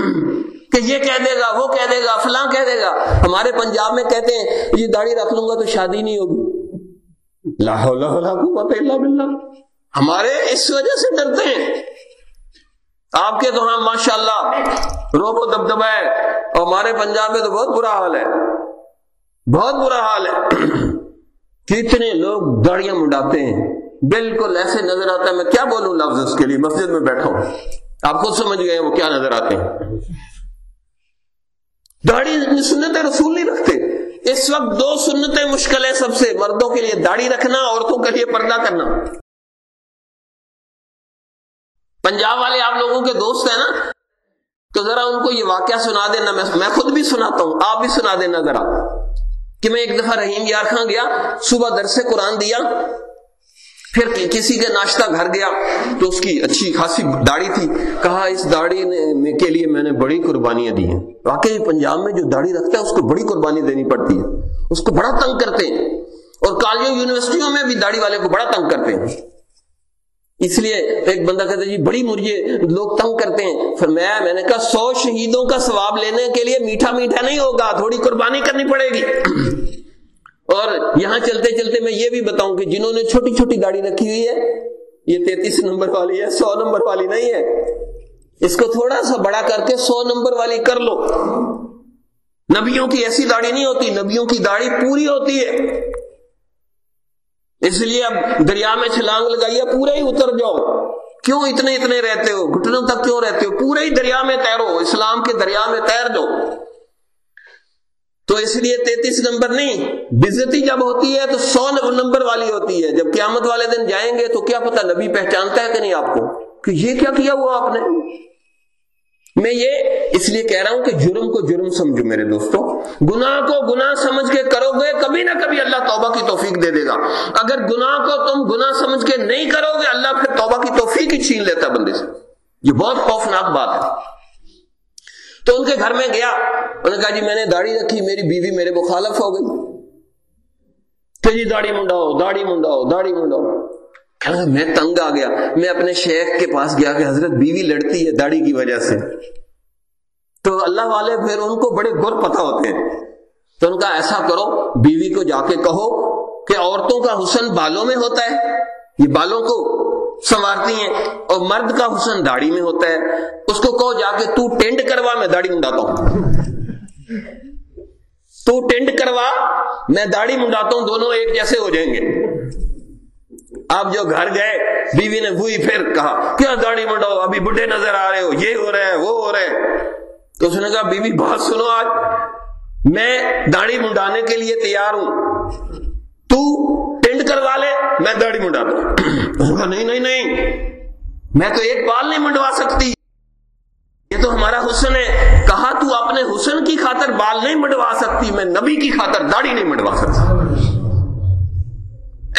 کہ یہ کہہ دے گا، وہ کہہ دے گا، فلاں کہہ دے گا۔ ہمارے پنجاب میں کہتے ہیں، یہ داڑھی رکھ لوں گا تو شادی نہیں ہوگی۔ لا ہمارے اس وجہ سے ڈرتے ہیں۔ آپ کے تو ہاں ماشاء اللہ روب و دبدبا ہے۔ اور ہمارے پنجاب میں تو بہت برا حال ہے۔ بہت برا حال ہے۔ کتنے لوگ داڑیاں منڈاتے ہیں۔ بالکل ایسے نظر آتا ہے۔ میں کیا بولوں لفظ اس کے لیے؟ مسجد میں بیٹھا ہوں۔ آپ خود سمجھ گئے وہ کیا نظر آتے ہیں۔ داڑھی سنت رسول نہیں رکھتے، اس وقت دو سنتیں مشکل ہیں سب سے، مردوں کے لیے داڑھی رکھنا، عورتوں کے لیے پردہ کرنا۔ پنجاب والے آپ لوگوں کے دوست ہیں نا، تو ذرا ان کو یہ واقعہ سنا دینا میں خود بھی سناتا ہوں، آپ بھی سنا دینا ذرا۔ کہ میں ایک دفعہ رحیم یار خان گیا، صبح درس قرآن دیا پھر کسی کے ناشتہ گھر گیا تو اس کی اچھی خاصی داڑھی تھی۔ کہا، اس داڑھی کے لیے میں نے بڑی قربانیاں دی ہیں۔ واقعی پنجاب میں جو داڑھی رکھتا ہے، اس کو بڑی قربانی دینی پڑتی ہے۔ اس کو بڑا تنگ کرتے ہیں۔ اور کالجوں، یونیورسٹیوں میں بھی داڑھی والے کو بڑا تنگ کرتے ہیں۔ اس لیے ایک بندہ کہتا ہے جی بڑی مجھے لوگ تنگ کرتے ہیں۔ پھر میں میں نے کہا، سو شہیدوں کا ثواب لینے کے لیے میٹھا میٹھا نہیں ہوگا، تھوڑی قربانی کرنی پڑے گی۔ اور یہاں چلتے چلتے میں یہ بھی بتاؤں کہ جنہوں نے چھوٹی چھوٹی گاڑی رکھی ہوئی ہے، یہ تینتیس نمبر والی ہے، سو نمبر والی نہیں ہے۔ اس کو تھوڑا سا بڑا کر کے سو نمبر والی کر لو۔ نبیوں کی ایسی داڑھی نہیں ہوتی، نبیوں کی داڑھی پوری ہوتی ہے۔ اس لیے اب دریا میں چھلانگ لگائیے، پورے ہی اتر جاؤ۔ کیوں اتنے اتنے رہتے ہو؟ گھٹنوں تک کیوں رہتے ہو؟ پورے ہی دریا میں تیرو، اسلام کے دریا میں تیر دو۔ تو اس لیے تینتیس نمبر نہیں بزتی جب ہوتی ہے تو سو نمبر والی ہوتی ہے۔ جب قیامت والے دن جائیں گے تو کیا پتا نبی پہچانتا ہے کہ نہیں آپ کو؟ کہ یہ کیا کیا ہوا آپ نے؟ میں یہ اس لیے کہہ رہا ہوں کہ جرم کو جرم سمجھو میرے دوستو۔ گناہ کو گناہ سمجھ کے کرو گے کبھی نہ کبھی اللہ توبہ کی توفیق دے دے گا۔ اگر گناہ کو تم گناہ سمجھ کے نہیں کرو گے اللہ پھر توبہ کی توفیق ہی چھین لیتا بندے سے۔ یہ بہت خوفناک بات ہے۔ تو ان کے گھر میں گیا۔ انہوں نے کہا جی میں نے داڑھی رکھی، میری بیوی میرے مخالف ہو گئی۔ کہ جی داڑھی منڈاؤ داڑھی منڈاؤ داڑھی منڈاؤ۔ میں تنگ آ گیا۔ میں اپنے شیخ کے پاس گیا کہ حضرت بیوی لڑتی ہے داڑھی کی وجہ سے۔ تو اللہ والے پھر ان کو بڑے گر پتہ ہوتے ہیں۔ تو ان کا ایسا کرو، بیوی کو جا کے کہو کہ عورتوں کا حسن بالوں میں ہوتا ہے۔ یہ بالوں کو سنوارتی ہیں اور مرد کا حسن داڑھی میں ہوتا ہے۔ اس کو کہو جا کے تو ٹینڈ کروا، میں داڑھی منڈاتا ہوں۔ تو ٹینڈ کروا، میں داڑھی منڈاتا ہوں، دونوں ایک جیسے ہو جائیں گے۔ آپ جو گھر گئے، بیوی نے ہوئی پھر کہا، کیا داڑھی منڈاؤ؟ ابھی بڈھے نظر آ رہے ہو، یہ ہو رہا ہے، وہ ہو رہا ہے۔ تو اس نے کہا، بیوی، بات سنو آج۔ میں داڑھی منڈانے کے لیے تیار ہوں۔ تو کروا لے، میں داڑھی منڈاتا ہوں ہاں، نہیں نہیں نہیں۔ میں تو ایک بال نہیں منڈوا سکتی۔ یہ تو ہمارا حسن ہے۔ کہا تو اپنے حسن کی خاطر بال نہیں منڈوا سکتی، میں نبی کی خاطر داڑھی نہیں منڈوا سکتی۔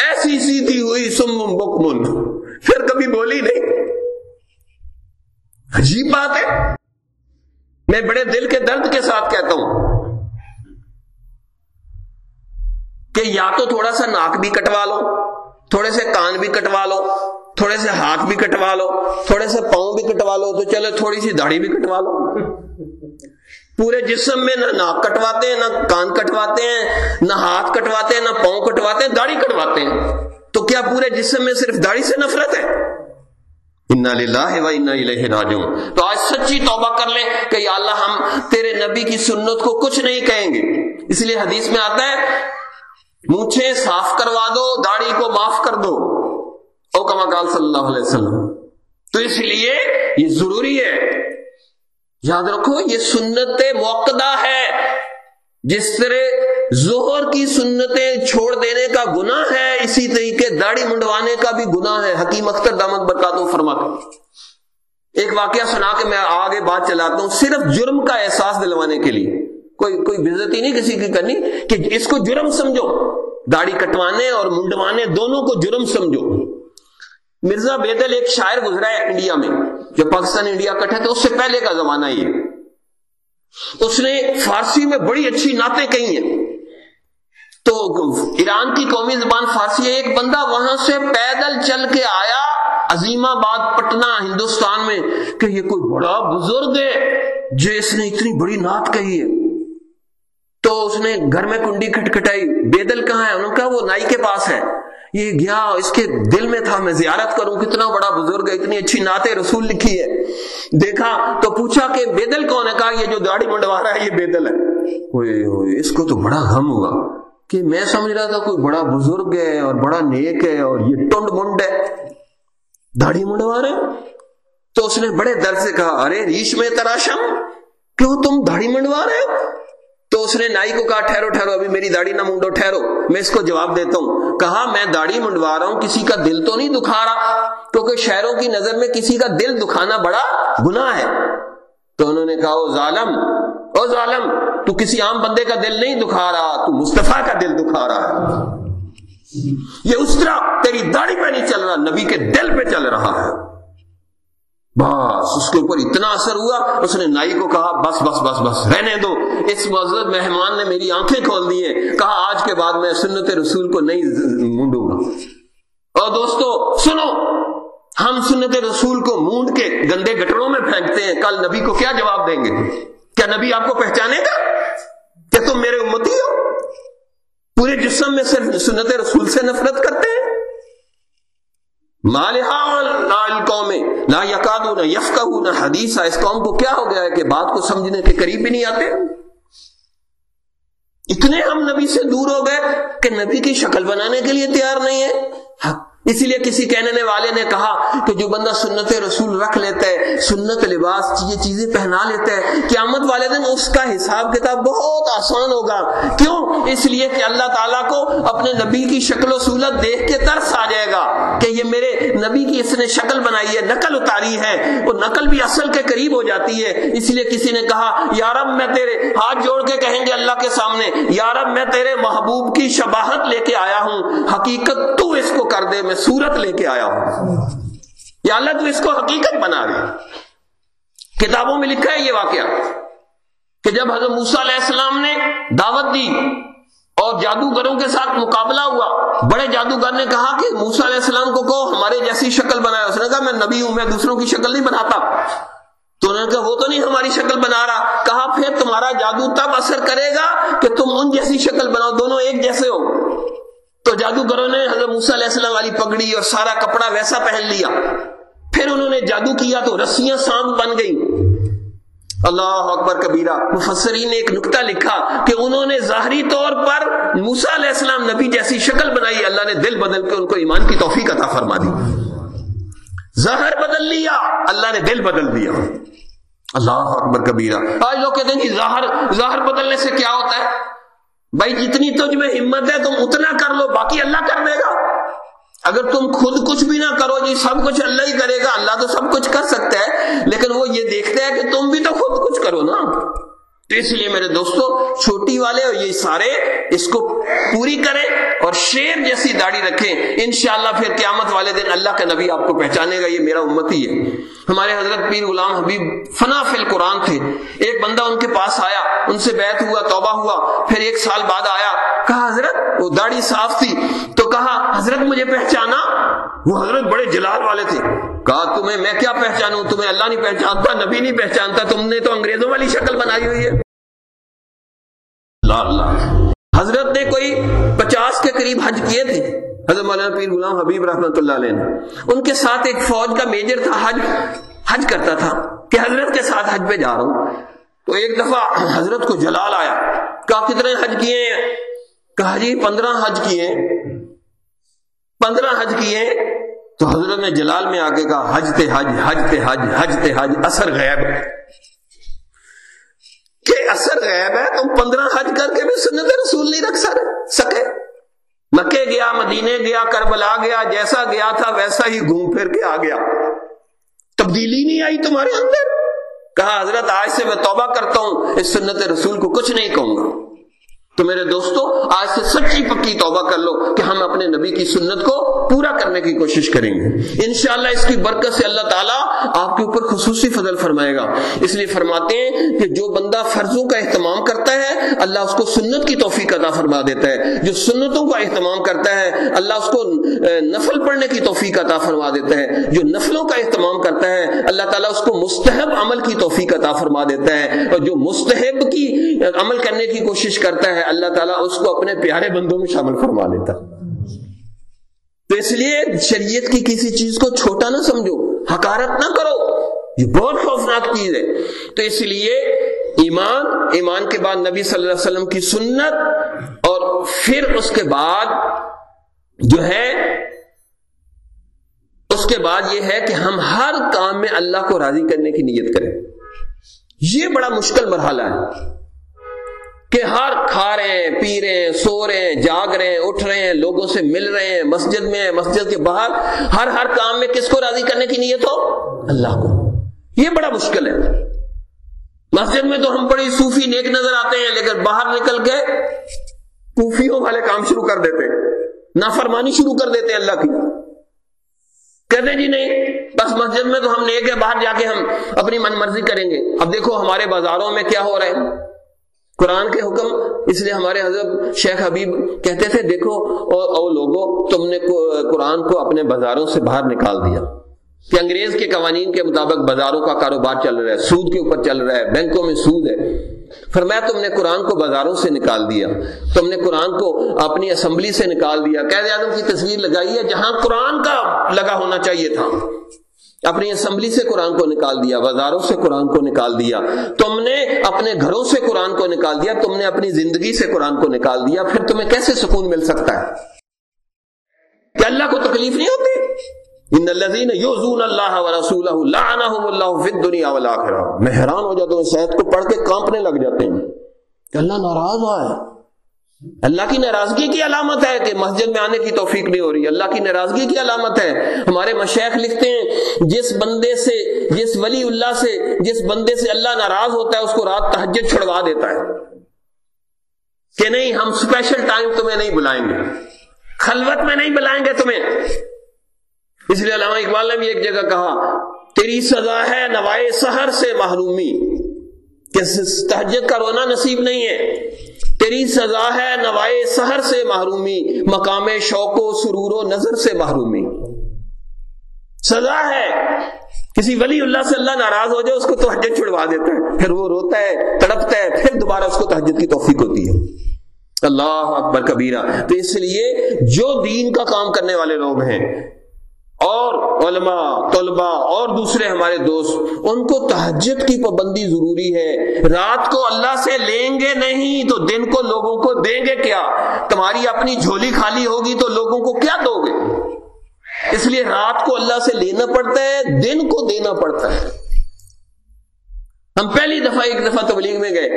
ایسی سیدھی ہوئی سم بکمن پھر کبھی بولی نہیں۔ عجیب بات ہے۔ میں بڑے دل کے درد کے ساتھ کہتا ہوں۔ کہ یا تو تھوڑا سا ناک بھی کٹوا لو، تھوڑے سے کان بھی کٹوا لو، تھوڑے سے ہاتھ بھی کٹوا لو، تھوڑے سے پاؤں بھی کٹوا لو، تو چلو تھوڑی سی داڑھی بھی کٹوا لو۔ پورے جسم میں نہ ناک کٹواتے ہیں نہ کان کٹواتے ہیں نہ ہاتھ کٹواتے ہیں نہ پاؤں کٹواتے ہیں داڑھی کٹواتے۔ ہیں تو کیا پورے جسم میں صرف داڑھی سے نفرت ہے؟ تو آج سچی توبہ کر لیں کہ یا اللہ ہم تیرے نبی کی سنت کو کچھ نہیں کہیں گے۔ اس لیے حدیث میں آتا ہے مونچھے صاف کروا دو، داڑھی کو معاف کر دو۔ او کما کال صلی اللہ علیہ وسلم۔ تو اس لیے یہ ضروری ہے۔ یاد رکھو، یہ سنت موقع ہے۔ جس طرح زہر کی سنتیں چھوڑ دینے کا گناہ ہے، اسی طریقے داڑھی منڈوانے کا بھی گناہ ہے۔ حکیم اختر دامت برکات فرماتا ایک واقعہ سنا کے میں آگے بات چلاتا ہوں، صرف جرم کا احساس دلوانے کے لیے۔ کوئی کوئی بزتی نہیں کسی کی کرنی کہ اس کو جرم سمجھو، داڑھی کٹوانے اور منڈوانے دونوں کو جرم سمجھو۔ مرزا بیدل ایک شاعر گزرا ہے انڈیا میں، جو پاکستان انڈیا کٹھے تھے اس سے پہلے کا زمانہ یہ۔ اس نے فارسی میں بڑی اچھی نعتیں کہی ہیں۔ تو ایران کی قومی زبان فارسی ہے، ایک بندہ وہاں سے پیدل چل کے آیا عظیم آباد پٹنہ، ہندوستان میں، کہ یہ کوئی بڑا بزرگ ہے، جو اس نے اتنی بڑی نعت کہی ہے۔ تو اس نے گھر میں کنڈی کھٹکھٹائی، بیدل کہاں ہے؟ انہوں نے کہا وہ نائی کے پاس ہے۔ یہ گیا، اس کے دل میں تھا، میں زیارت کروں، کتنا بڑا بزرگ ہے، اتنی اچھی نعت رسول لکھی ہے۔ دیکھا تو پوچھا کہ بیدل کون ہے؟ کہا یہ جو داڑھی منڈوا رہا ہے، یہ بیدل ہے۔ اوئے اوئے اس کو تو بڑا غم ہوگا کہ میں سمجھ رہا تھا کوئی بڑا بزرگ ہے اور بڑا نیک ہے اور یہ ٹنڈ منڈ ہے۔ داڑھی منڈوا رہے تو اس نے بڑے درد سے کہا، ارے ریش میں تراشم، کیوں تم داڑھی منڈوا رہے ہو؟ تو اس نے نائی کو کہا، ٹھہرو ٹھہرو، ابھی میری داڑھی نہ منڈو ٹھہرو. میں اس کو جواب دیتا ہوں۔ کہا، میں داڑھی منڈوا رہا ہوں، کسی کا دل تو نہیں دکھا رہا، کیونکہ شہروں کی نظر میں کسی کا دل دکھانا بڑا گناہ ہے۔ تو انہوں نے کہا، او ظالم او ظالم، تو کسی عام بندے کا دل نہیں دکھا رہا، تو مصطفیٰ کا دل دکھا رہا ہے۔ یہ اس طرح تیری داڑھی پہ نہیں چل رہا، نبی کے دل پہ چل رہا ہے۔ بس، اس کے اوپر اتنا اثر ہوا، اس نے نائی کو کہا، بس بس بس بس، رہنے دو۔ اس مذہب مہمان نے میری آنکھیں کھول دی ہیں۔ کہا، آج کے بعد میں سنت رسول کو نہیں مونڈوں گا۔ اور دوستو، سنو۔ ہم سنت رسول کو مونڈ کے گندے گٹروں میں پھینکتے ہیں۔ کل نبی کو کیا جواب دیں گے؟ کیا نبی آپ کو پہچانے گا؟ کہ تم میرے امتی ہو؟ پورے جسم میں صرف سنت رسول سے نفرت کرتے ہیں؟ قوم نہ یقاد نہ حدیث اس قوم کو کیا ہو گیا ہے کہ بات کو سمجھنے کے قریب بھی نہیں آتے؟ اتنے ہم نبی سے دور ہو گئے کہ نبی کی شکل بنانے کے لیے تیار نہیں ہے اسی لیے کسی کہنے والے نے کہا کہ جو بندہ سنت رسول رکھ لیتا ہے، سنت لباس، یہ چیزیں پہنا لیتا ہے، قیامت والے دن اس کا حساب کتاب بہت آسان ہوگا۔ کیوں؟ اس لیے کہ اللہ تعالیٰ کو اپنے نبی کی شکل و صورت دیکھ کے ترس آ جائے گا کہ یہ میرے نبی کی اس نے شکل بنائی ہے، نقل اتاری ہے، وہ نقل بھی اصل کے قریب ہو جاتی ہے۔ اس لیے کسی نے کہا یارب میں تیرے ہاتھ جوڑ کے کہیں گے اللہ کے سامنے یارب میں تیرے محبوب کی شباہت لے کے آیا ہوں، حقیقت تو اس کو کر دے، میں صورت لے کے آیا ہوں۔ یا اللہ تو اس کو حقیقت بنا دے۔ کتابوں میں لکھا ہے یہ واقعہ کہ جب حضرت موسیٰ علیہ السلام نے دعوت دی اور جادوگروں کے ساتھ مقابلہ ہوا، بڑے جادوگر نے کہا کہ موسا علیہ السلام کو کہو، ہمارے جیسی شکل بنایا۔ اس نے کہا، میں نبی ہوں، میں دوسروں کی شکل نہیں بناتا۔ تو انہوں نے کہا، وہ تو نہیں ہماری شکل بنا رہا۔ کہا، پھر تمہارا جادو تب اثر کرے گا کہ تم ان جیسی شکل بناؤ، دونوں ایک جیسے ہو۔ تو جادوگروں نے حضرت موسیٰ علیہ السلام والی پگڑی اور سارا کپڑا ویسا پہن لیا۔ پھر انہوں نے جادو کیا تو رسیاں سانپ بن گئی اللہ اکبر کبیرہ، مفسرین نے ایک نکتہ لکھا کہ انہوں نے ظاہری طور پر موسا علیہ السلام نبی جیسی شکل بنائی، اللہ نے دل بدل کے ان کو ایمان کی توفیق عطا فرما دی۔ زہر بدل لیا، اللہ نے دل بدل دیا۔ اللہ اکبر کبیرہ، آج لوگ کہتے ہیں کہ ظاہر ظاہر بدلنے سے کیا ہوتا ہے؟ بھائی جتنی تجھ میں ہمت ہے تم اتنا کر لو، باقی اللہ کر دے گا۔ اگر تم خود کچھ بھی نہ کرو جی سب کچھ اللہ ہی کرے گا، اللہ تو سب کچھ کر سکتا ہے، لیکن وہ یہ دیکھتا ہے کہ تم بھی تو خود کچھ کرو نا۔ تو اس لیے میرے دوستو، چھوٹی والے اور یہ سارے اس کو پوری کریں اور شیر جیسی داڑھی رکھیں۔ انشاءاللہ پھر قیامت والے دن اللہ کا نبی آپ کو پہچانے گا، یہ میرا امت ہی ہے۔ ہمارے حضرت پیر غلام حبیب فنا فی القرآن تھے۔ ایک بندہ ان کے پاس آیا، ان سے بیعت ہوا، توبہ ہوا، پھر ایک سال بعد آیا، کہا، حضرت، وہ داڑھی صاف تھی۔ تو حضرت مجھے پہچانا؟ وہ حضرت بڑے جلال والے تھے۔ کہا، تمہیں میں کیا پہچانوں؟ تمہیں اللہ نہیں پہچانتا، نبی نہیں پہچانتا، تم نے تو انگریزوں والی شکل بنائی ہوئی ہے۔ اللہ اللہ۔ حضرت نے کوئی پچاس کے قریب حج کیے تھے۔ حضرت مولانا پیر غلام حبیب رحمۃ اللہ علیہ نے۔ ان کے ساتھ ایک فوج کا میجر تھا، حج حج کرتا تھا کہ حضرت کے ساتھ حج پہ جا رہا ہوں۔ تو ایک دفعہ حضرت کو جلال آیا۔ کہا، کتنے حج کیے ہیں؟ کہا جی پندرہ حج کیے پندرہ حج کیے تو حضرت نے جلال میں آ کے کہا، حج تے حج حج تے حج حج تے حج، اثر غیب کہ اثر غیب ہے، تم پندرہ حج کر کے بھی سنت رسول نہیں رکھ سکے۔ مکے گیا، مدینے گیا، کربلا گیا، جیسا گیا تھا، ویسا ہی گھوم پھر کے آ گیا۔ تبدیلی نہیں آئی تمہارے اندر؟ کہا، حضرت، آج سے میں توبہ کرتا ہوں، اس سنت رسول کو کچھ نہیں کہوں گا۔ تو میرے دوستو، آج سے سچی پکی توبہ کر لو کہ ہم اپنے نبی کی سنت کو پورا کرنے کی کوشش کریں گے۔ انشاءاللہ اس کی برکت سے اللہ تعالیٰ آپ کے اوپر خصوصی فضل فرمائے گا۔ اس لیے فرماتے ہیں کہ جو بندہ فرضوں کا اہتمام کرتا ہے، اللہ اس کو سنت کی توفیق عطا فرما دیتا ہے۔ جو سنتوں کا اہتمام کرتا ہے، اللہ اس کو نفل پڑھنے کی توفیق عطا فرما دیتا ہے۔ جو نفلوں کا اہتمام کرتا ہے، اللہ تعالیٰ اس کو مستحب عمل کی توفیق عطا فرما دیتا ہے۔ اور جو مستحب کی عمل کرنے کی کوشش کرتا ہے اللہ تعالیٰ اس کو اپنے پیارے بندوں میں شامل فرما لیتا۔ تو اس لیے شریعت کی کسی چیز کو چھوٹا نہ سمجھو حکارت نہ کرو، یہ بہت خوفناک چیز ہے۔ تو اس لیے ایمان ایمان کے بعد نبی صلی اللہ علیہ وسلم کی سنت اور پھر اس کے بعد جو ہے، اس کے بعد یہ ہے کہ ہم ہر کام میں اللہ کو راضی کرنے کی نیت کریں۔ یہ بڑا مشکل مرحلہ ہے۔ کہ ہر کھا رہے ہیں، پی رہے ہیں، سو رہے ہیں، جاگ رہے ہیں، اٹھ رہے ہیں، لوگوں سے مل رہے ہیں، مسجد میں مسجد کے باہر، ہر ہر کام میں کس کو راضی کرنے کی نیت ہو؟ اللہ کو۔ یہ بڑا مشکل ہے۔ مسجد میں تو ہم بڑی صوفی نیک نظر آتے ہیں، لیکن باہر نکل کے کوفیوں والے کام شروع کر دیتے ہیں۔ نافرمانی شروع کر دیتے ہیں اللہ کی۔ کہتے جی نہیں، بس مسجد میں تو ہم نیک ہے باہر جا کے ہم اپنی من مرضی کریں گے۔ اب دیکھو ہمارے بازاروں میں کیا ہو رہا ہے۔ قرآن کے حکم، اس لیے ہمارے حضرت شیخ حبیب کہتے تھے، دیکھو او لوگوں تم نے قرآن کو اپنے بازاروں سے باہر نکال دیا۔ کہ انگریز کے قوانین کے مطابق بازاروں کا کاروبار چل رہا ہے، سود کے اوپر چل رہا ہے، بینکوں میں سود ہے۔ فرمایا، تم نے قرآن کو بازاروں سے نکال دیا۔ تم نے قرآن کو اپنی اسمبلی سے نکال دیا۔ قید اعظم کی تصویر لگائی ہے، جہاں قرآن کا لگا ہونا چاہیے تھا۔ اپنی اسمبلی سے قرآن کو نکال دیا بازاروں سے قرآن کو نکال دیا، تم نے اپنے گھروں سے قرآن کو نکال دیا، تم نے اپنی زندگی سے قرآن کو نکال دیا، پھر تمہیں کیسے سکون مل سکتا ہے؟ کہ اللہ کو تکلیف نہیں ہوتی؟ ان الذين يؤذون الله ورسوله لعنهم الله في الدنيا والاخره میں حیران ہو جاتا ہوں، اس آیت کو پڑھ کے کانپنے لگ جاتے ہیں۔ کہ اللہ ناراض ہوا ہے۔ اللہ کی ناراضگی کی علامت ہے کہ مسجد میں آنے کی توفیق نہیں ہو رہی۔ اللہ کی ناراضگی کی علامت ہے۔ ہمارے مشیخ لکھتے ہیں، جس بندے سے، جس ولی اللہ سے، جس بندے سے اللہ ناراض ہوتا ہے، اس کو رات تحجد چھڑوا دیتا ہے۔ کہ نہیں، ہم اسپیشل ٹائم تمہیں نہیں بلائیں گے۔ خلوت میں نہیں بلائیں گے تمہیں۔ اس لیے علامہ اقبال نے بھی ایک جگہ کہا، تیری سزا ہے نوائے سہر سے محرومی، کہ تحجد کا رونا نصیب نہیں ہے۔ تیری سزا ہے نوائے سہر سے محرومی، مقام شوق و سرور و نظر سے محرومی۔ سزا ہے۔ کسی ولی اللہ سے اللہ ناراض ہو جائے، اس کو تو حجت چھڑوا دیتا ہے پھر وہ روتا ہے، تڑپتا ہے، پھر دوبارہ اس کو تحجد کی توفیق ہوتی ہے۔ اللہ اکبر کبیرہ۔ تو اس لیے جو دین کا کام کرنے والے لوگ ہیں اور علماء، طلباء اور دوسرے ہمارے دوست، ان کو تہجد کی پابندی ضروری ہے۔ رات کو اللہ سے لیں گے نہیں تو دن کو لوگوں کو دیں گے کیا؟ تمہاری اپنی جھولی خالی ہوگی تو لوگوں کو کیا دو گے؟ اس لیے رات کو اللہ سے لینا پڑتا ہے، دن کو دینا پڑتا ہے۔ ہم پہلی دفعہ ایک دفعہ تبلیغ میں گئے،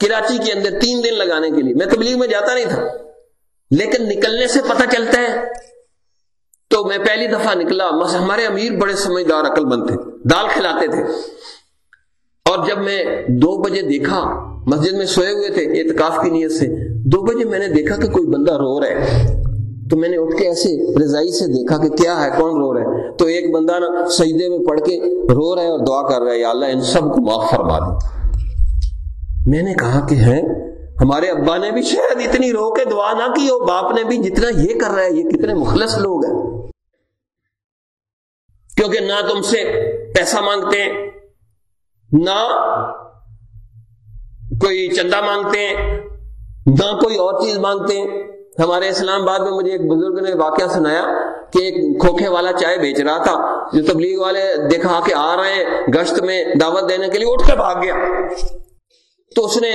کراچی کے اندر تین دن لگانے کے لیے۔ میں تبلیغ میں جاتا نہیں تھا، لیکن نکلنے سے پتہ چلتا ہے تو میں پہلی دفعہ نکلا ہمارے امیر بڑے سمجھدار عقل مند تھے، دال کھلاتے تھے۔ اور جب میں دو بجے دیکھا، مسجد میں سوئے ہوئے تھے، اعتکاف کی نیت سے، دو بجے میں نے دیکھا کہ کوئی بندہ رو رہا ہے۔ تو میں نے اٹھ کے ایسے رضائی سے دیکھا کہ کیا ہے، کون رو رہا ہے۔ تو ایک بندہ نا سجدے میں پڑھ کے رو رہا ہے اور دعا کر رہا ہے، یا اللہ ان سب کو معاف فرما دو میں نے کہا کہ ہے ہمارے ابا نے بھی شاید اتنی رو کے دعا نہ کی ہو، باپ نے بھی جتنا یہ کر رہا ہے، یہ کتنے مخلص لوگ ہیں۔ کیونکہ نہ تم سے پیسہ مانگتے ہیں، نہ کوئی چندہ مانگتے ہیں، نہ کوئی اور چیز مانگتے ہیں۔ ہمارے اسلام آباد میں مجھے ایک بزرگ نے واقعہ سنایا کہ ایک کھوکھے والا چائے بیچ رہا تھا، جو تبلیغ والے دیکھا کہ آ رہے ہیں، گشت میں دعوت دینے کے لیے اٹھ کے بھاگ گیا۔ تو اس نے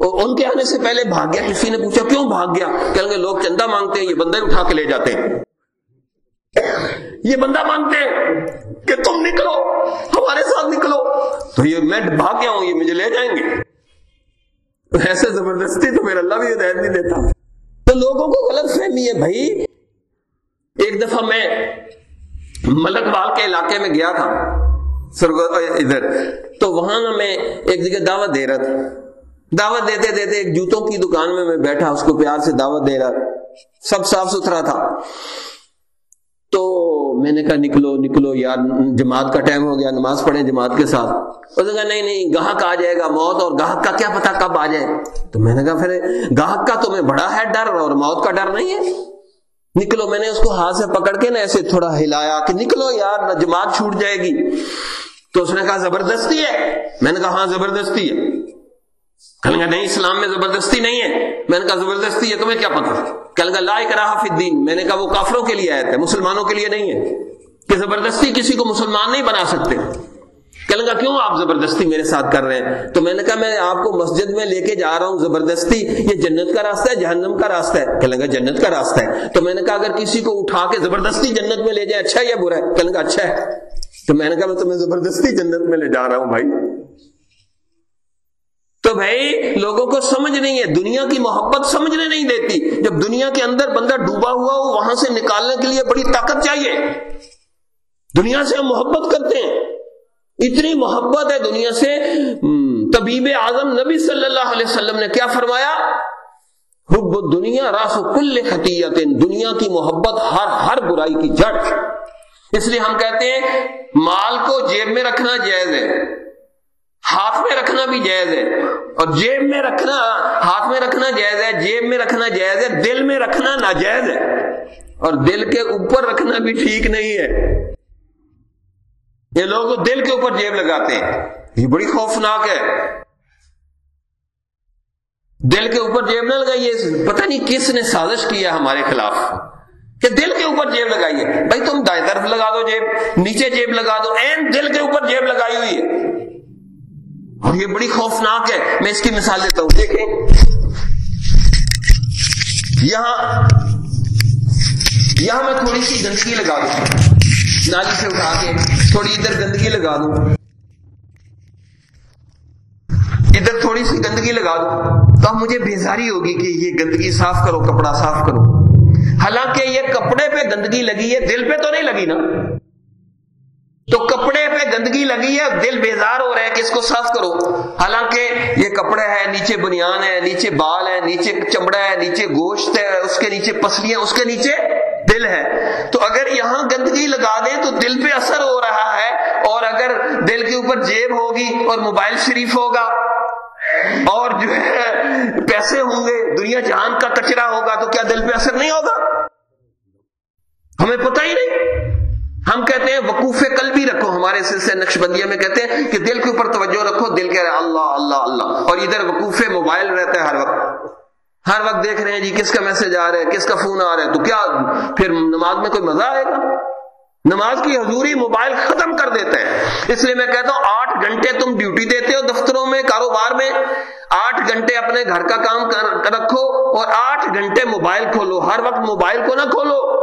ان کے آنے سے پہلے بھاگ گیا، کسی نے پوچھا کیوں بھاگ گیا؟ کہ لوگ چندہ مانگتے ہیں، یہ بندے اٹھا کے لے جاتے ہیں۔ یہ بندہ مانگتے ہیں کہ تم نکلو ہمارے ساتھ نکلو۔ تو یہ میں بھاگ گیا ہوں، یہ مجھے لے جائیں گے۔ ایسے زبردستی تو میرا اللہ بھی ہدایت نہیں دیتا۔ تو لوگوں کو غلط فہمی ہے بھائی۔ ایک دفعہ میں ملک بال کے علاقے میں گیا تھا ادھر۔ تو وہاں نا میں ایک جگہ دعوت دے رہا تھا۔ دعوت دیتے دیتے ایک جوتوں کی دکان میں میں بیٹھا، اس کو پیار سے دعوت دے رہا۔ سب صاف ستھرا تھا۔ میں نے کہا نکلو نکلو یار، جماعت کا ٹائم ہو گیا، نماز پڑھیں جماعت کے ساتھ۔ اس نے کہا نہیں نہیں، گاہک آ جائے گا، موت اور گاہک کا کیا پتا کب آ جائے۔ تو میں نے کہا پھر گاہک کا تمہیں بڑا ہے ڈر اور موت کا ڈر نہیں ہے۔ نکلو، میں نے اس کو ہاتھ سے پکڑ کے نا ایسے تھوڑا ہلایا کہ نکلو یار، نہ جماعت چھوٹ جائے گی۔ تو اس نے کہا زبردستی ہے۔ میں نے کہا ہاں زبردستی ہے۔ کہنے گا نہیں، اسلام میں زبردستی نہیں ہے۔ میں نے کہا، زبردستی ہے، تمہیں کیا پتا کہنے گا لا اکراہ فی الدین۔ میں نے کہا، وہ کافروں کے لیے آئے تھے مسلمانوں کے لیے نہیں ہے۔ کہ زبردستی کسی کو مسلمان نہیں بنا سکتے۔ کہنے گا کیوں آپ زبردستی میرے ساتھ کر رہے ہیں؟ تو میں نے کہا، میں آپ کو مسجد میں لے کے جا رہا ہوں، زبردستی، یہ جنت کا راستہ ہے، جہنم کا راستہ ہے۔ کہنے گا جنت کا راستہ ہے۔ تو میں نے کہا، اگر کسی کو اٹھا کے زبردستی جنت میں لے جائے اچھا ہے یا برا ہے؟ کہنے گا اچھا ہے۔ تو میں نے کہا، میں تمہیں زبردستی جنت میں لے جا رہا ہوں بھائی۔ تو بھائی لوگوں کو سمجھ نہیں ہے، دنیا کی محبت سمجھنے نہیں دیتی۔ جب دنیا کے اندر بندہ ڈوبا ہوا ہو، وہاں سے نکالنے کے لیے بڑی طاقت چاہیے۔ دنیا سے ہم محبت کرتے ہیں۔ اتنی محبت ہے دنیا سے۔ طبیب اعظم نبی صلی اللہ علیہ وسلم نے کیا فرمایا؟ حب دنیا راس کل خطیت دنیا کی محبت ہر ہر برائی کی جڑ۔ اس لیے ہم کہتے ہیں، مال کو جیب میں رکھنا جائز ہے۔ ہاتھ میں رکھنا بھی جائز ہے اور جیب میں رکھنا، ہاتھ میں رکھنا جائز ہے، جیب میں رکھنا جائز ہے، دل میں رکھنا ناجائز ہے۔ اور دل کے اوپر رکھنا بھی ٹھیک نہیں ہے۔ یہ لوگ دل کے اوپر جیب لگاتے ہیں۔ یہ بڑی خوفناک ہے۔ دل کے اوپر جیب نہ لگائیے۔ پتہ نہیں کس نے سازش کیا ہمارے خلاف۔ کہ دل کے اوپر جیب لگائیے۔ بھائی تم دائیں طرف لگا دو جیب، نیچے جیب لگا دو۔ این دل کے اوپر جیب لگائی ہوئی ہے۔ اور یہ بڑی خوفناک ہے۔ میں اس کی مثال دیتا ہوں۔ دیکھیں۔ یہاں یہاں میں تھوڑی سی گندگی لگا دوں۔ نالی سے اٹھا کے تھوڑی ادھر گندگی لگا دوں۔ ادھر تھوڑی سی گندگی لگا دوں۔ تو مجھے بیزاری ہوگی کہ یہ گندگی صاف کرو، کپڑا صاف کرو۔ حالانکہ یہ کپڑے پہ گندگی لگی ہے، دل پہ تو نہیں لگی نا؟ تو کپڑے پہ گندگی لگی ہے، دل بیزار ہو رہا ہے کہ اس کو صاف کرو۔ حالانکہ یہ کپڑے ہے، نیچے بنیان ہے، نیچے بال ہے، نیچے چمڑا ہے، نیچے گوشت ہے، اس کے نیچے پسلیاں، اس کے نیچے دل ہے۔ تو اگر یہاں گندگی لگا دیں تو دل پہ اثر ہو رہا ہے اور اگر دل کے اوپر جیب ہوگی اور موبائل شریف ہوگا اور جو ہے پیسے ہوں گے، دنیا جہان کا کچرا ہوگا تو کیا دل پہ اثر نہیں ہوگا؟ ہمیں پتہ ہی نہیں۔ ہم کہتے ہیں وقوف کل بھی رکھو، ہمارے سلسلے نقش بندیہ میں کہتے ہیں کہ دل کے اوپر توجہ رکھو، دل کہہ رہے اللہ اللہ اللہ۔ اور ادھر وقوف موبائل رہتا ہے ہر وقت۔ ہر وقت دیکھ رہے ہیں جی کس کا میسج آ رہا ہے، کس کا فون آ رہا ہے، تو کیا پھر نماز میں کوئی مزہ آئے گا؟ نماز کی حضوری موبائل ختم کر دیتا ہے اس لیے میں کہتا ہوں، آٹھ گھنٹے تم ڈیوٹی دیتے ہو دفتروں میں، کاروبار میں۔ آٹھ گھنٹے اپنے گھر کا کام رکھو اور آٹھ گھنٹے موبائل کھولو۔ ہر وقت موبائل کو نہ کھولو۔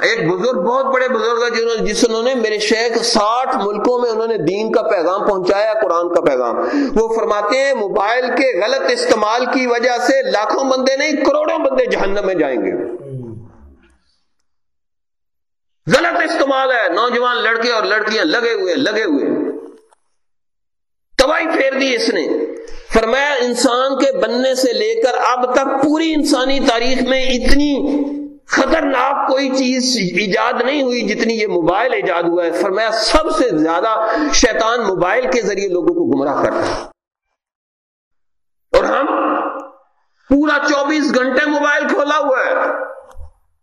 ایک بزرگ، بہت بڑے بزرگ جنہوں جس انہوں نے میرے شیخ ساٹھ ملکوں میں انہوں نے دین کا پیغام پہنچایا، قرآن کا پیغام۔ وہ فرماتے ہیں، موبائل کے غلط استعمال کی وجہ سے لاکھوں بندے نہیں، کروڑوں بندے جہنم میں جائیں گے۔ غلط استعمال ہے۔ نوجوان لڑکے اور لڑکیاں لگے ہوئے لگے ہوئے۔ تباہی پھیر دی اس نے۔ فرمایا، انسان کے بننے سے لے کر اب تک پوری انسانی تاریخ میں اتنی خطرناک کوئی چیز ایجاد نہیں ہوئی جتنی یہ موبائل ایجاد ہوا ہے۔ فرمایا، سب سے زیادہ شیطان موبائل کے ذریعے لوگوں کو گمراہ کرتا ہے۔ اور ہم پورا چوبیس گھنٹے موبائل کھولا ہوا ہے۔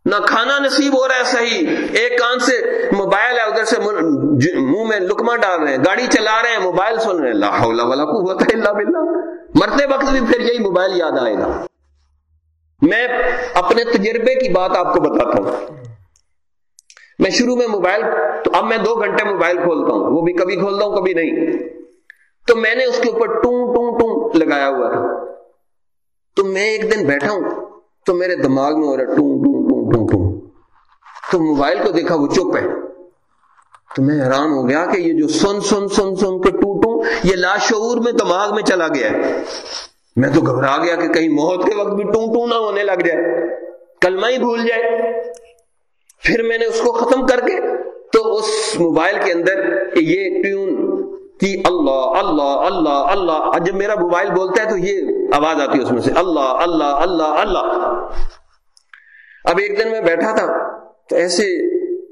نہ کھانا نصیب ہو رہا ہے صحیح، ایک کان سے موبائل ہے، ادھر سے منہ میں لکما ڈال رہے ہیں، گاڑی چلا رہے ہیں، موبائل سن رہے ہیں۔ لا حول ولا قوت الا باللہ۔ مرتے وقت بھی پھر یہی موبائل یاد آئے گا۔ میں اپنے تجربے کی بات آپ کو بتاتا ہوں۔ میں شروع میں موبائل، تو اب میں دو گھنٹے موبائل کھولتا ہوں۔ وہ بھی کبھی کھولتا ہوں، کبھی نہیں۔ تو میں نے اس کے اوپر ٹوں ٹوں ٹوں لگایا ہوا تھا۔ تو میں ایک دن بیٹھا ہوں، تو میرے دماغ میں ہو رہا ٹوں ٹوں ٹوں ٹوں ٹوں۔ تو موبائل کو دیکھا، وہ چپ ہے۔ تو میں حیران ہو گیا کہ یہ جو سن سن سن سن کے ٹوں ٹوں، یہ لاشعور میں دماغ میں چلا گیا ہے۔ میں تو گھبرا گیا کہ کہیں موت کے وقت بھی ٹوں ٹوں نہ ہونے لگ جائے، کلمہ ہی بھول جائے۔ پھر میں نے اس کو ختم کر کے تو اس موبائل کے اندر یہ ٹیون کی اللہ اللہ اللہ اللہ۔ جب میرا موبائل بولتا ہے تو یہ آواز آتی ہے اس میں سے، اللہ اللہ اللہ اللہ۔ اب ایک دن میں بیٹھا تھا تو ایسے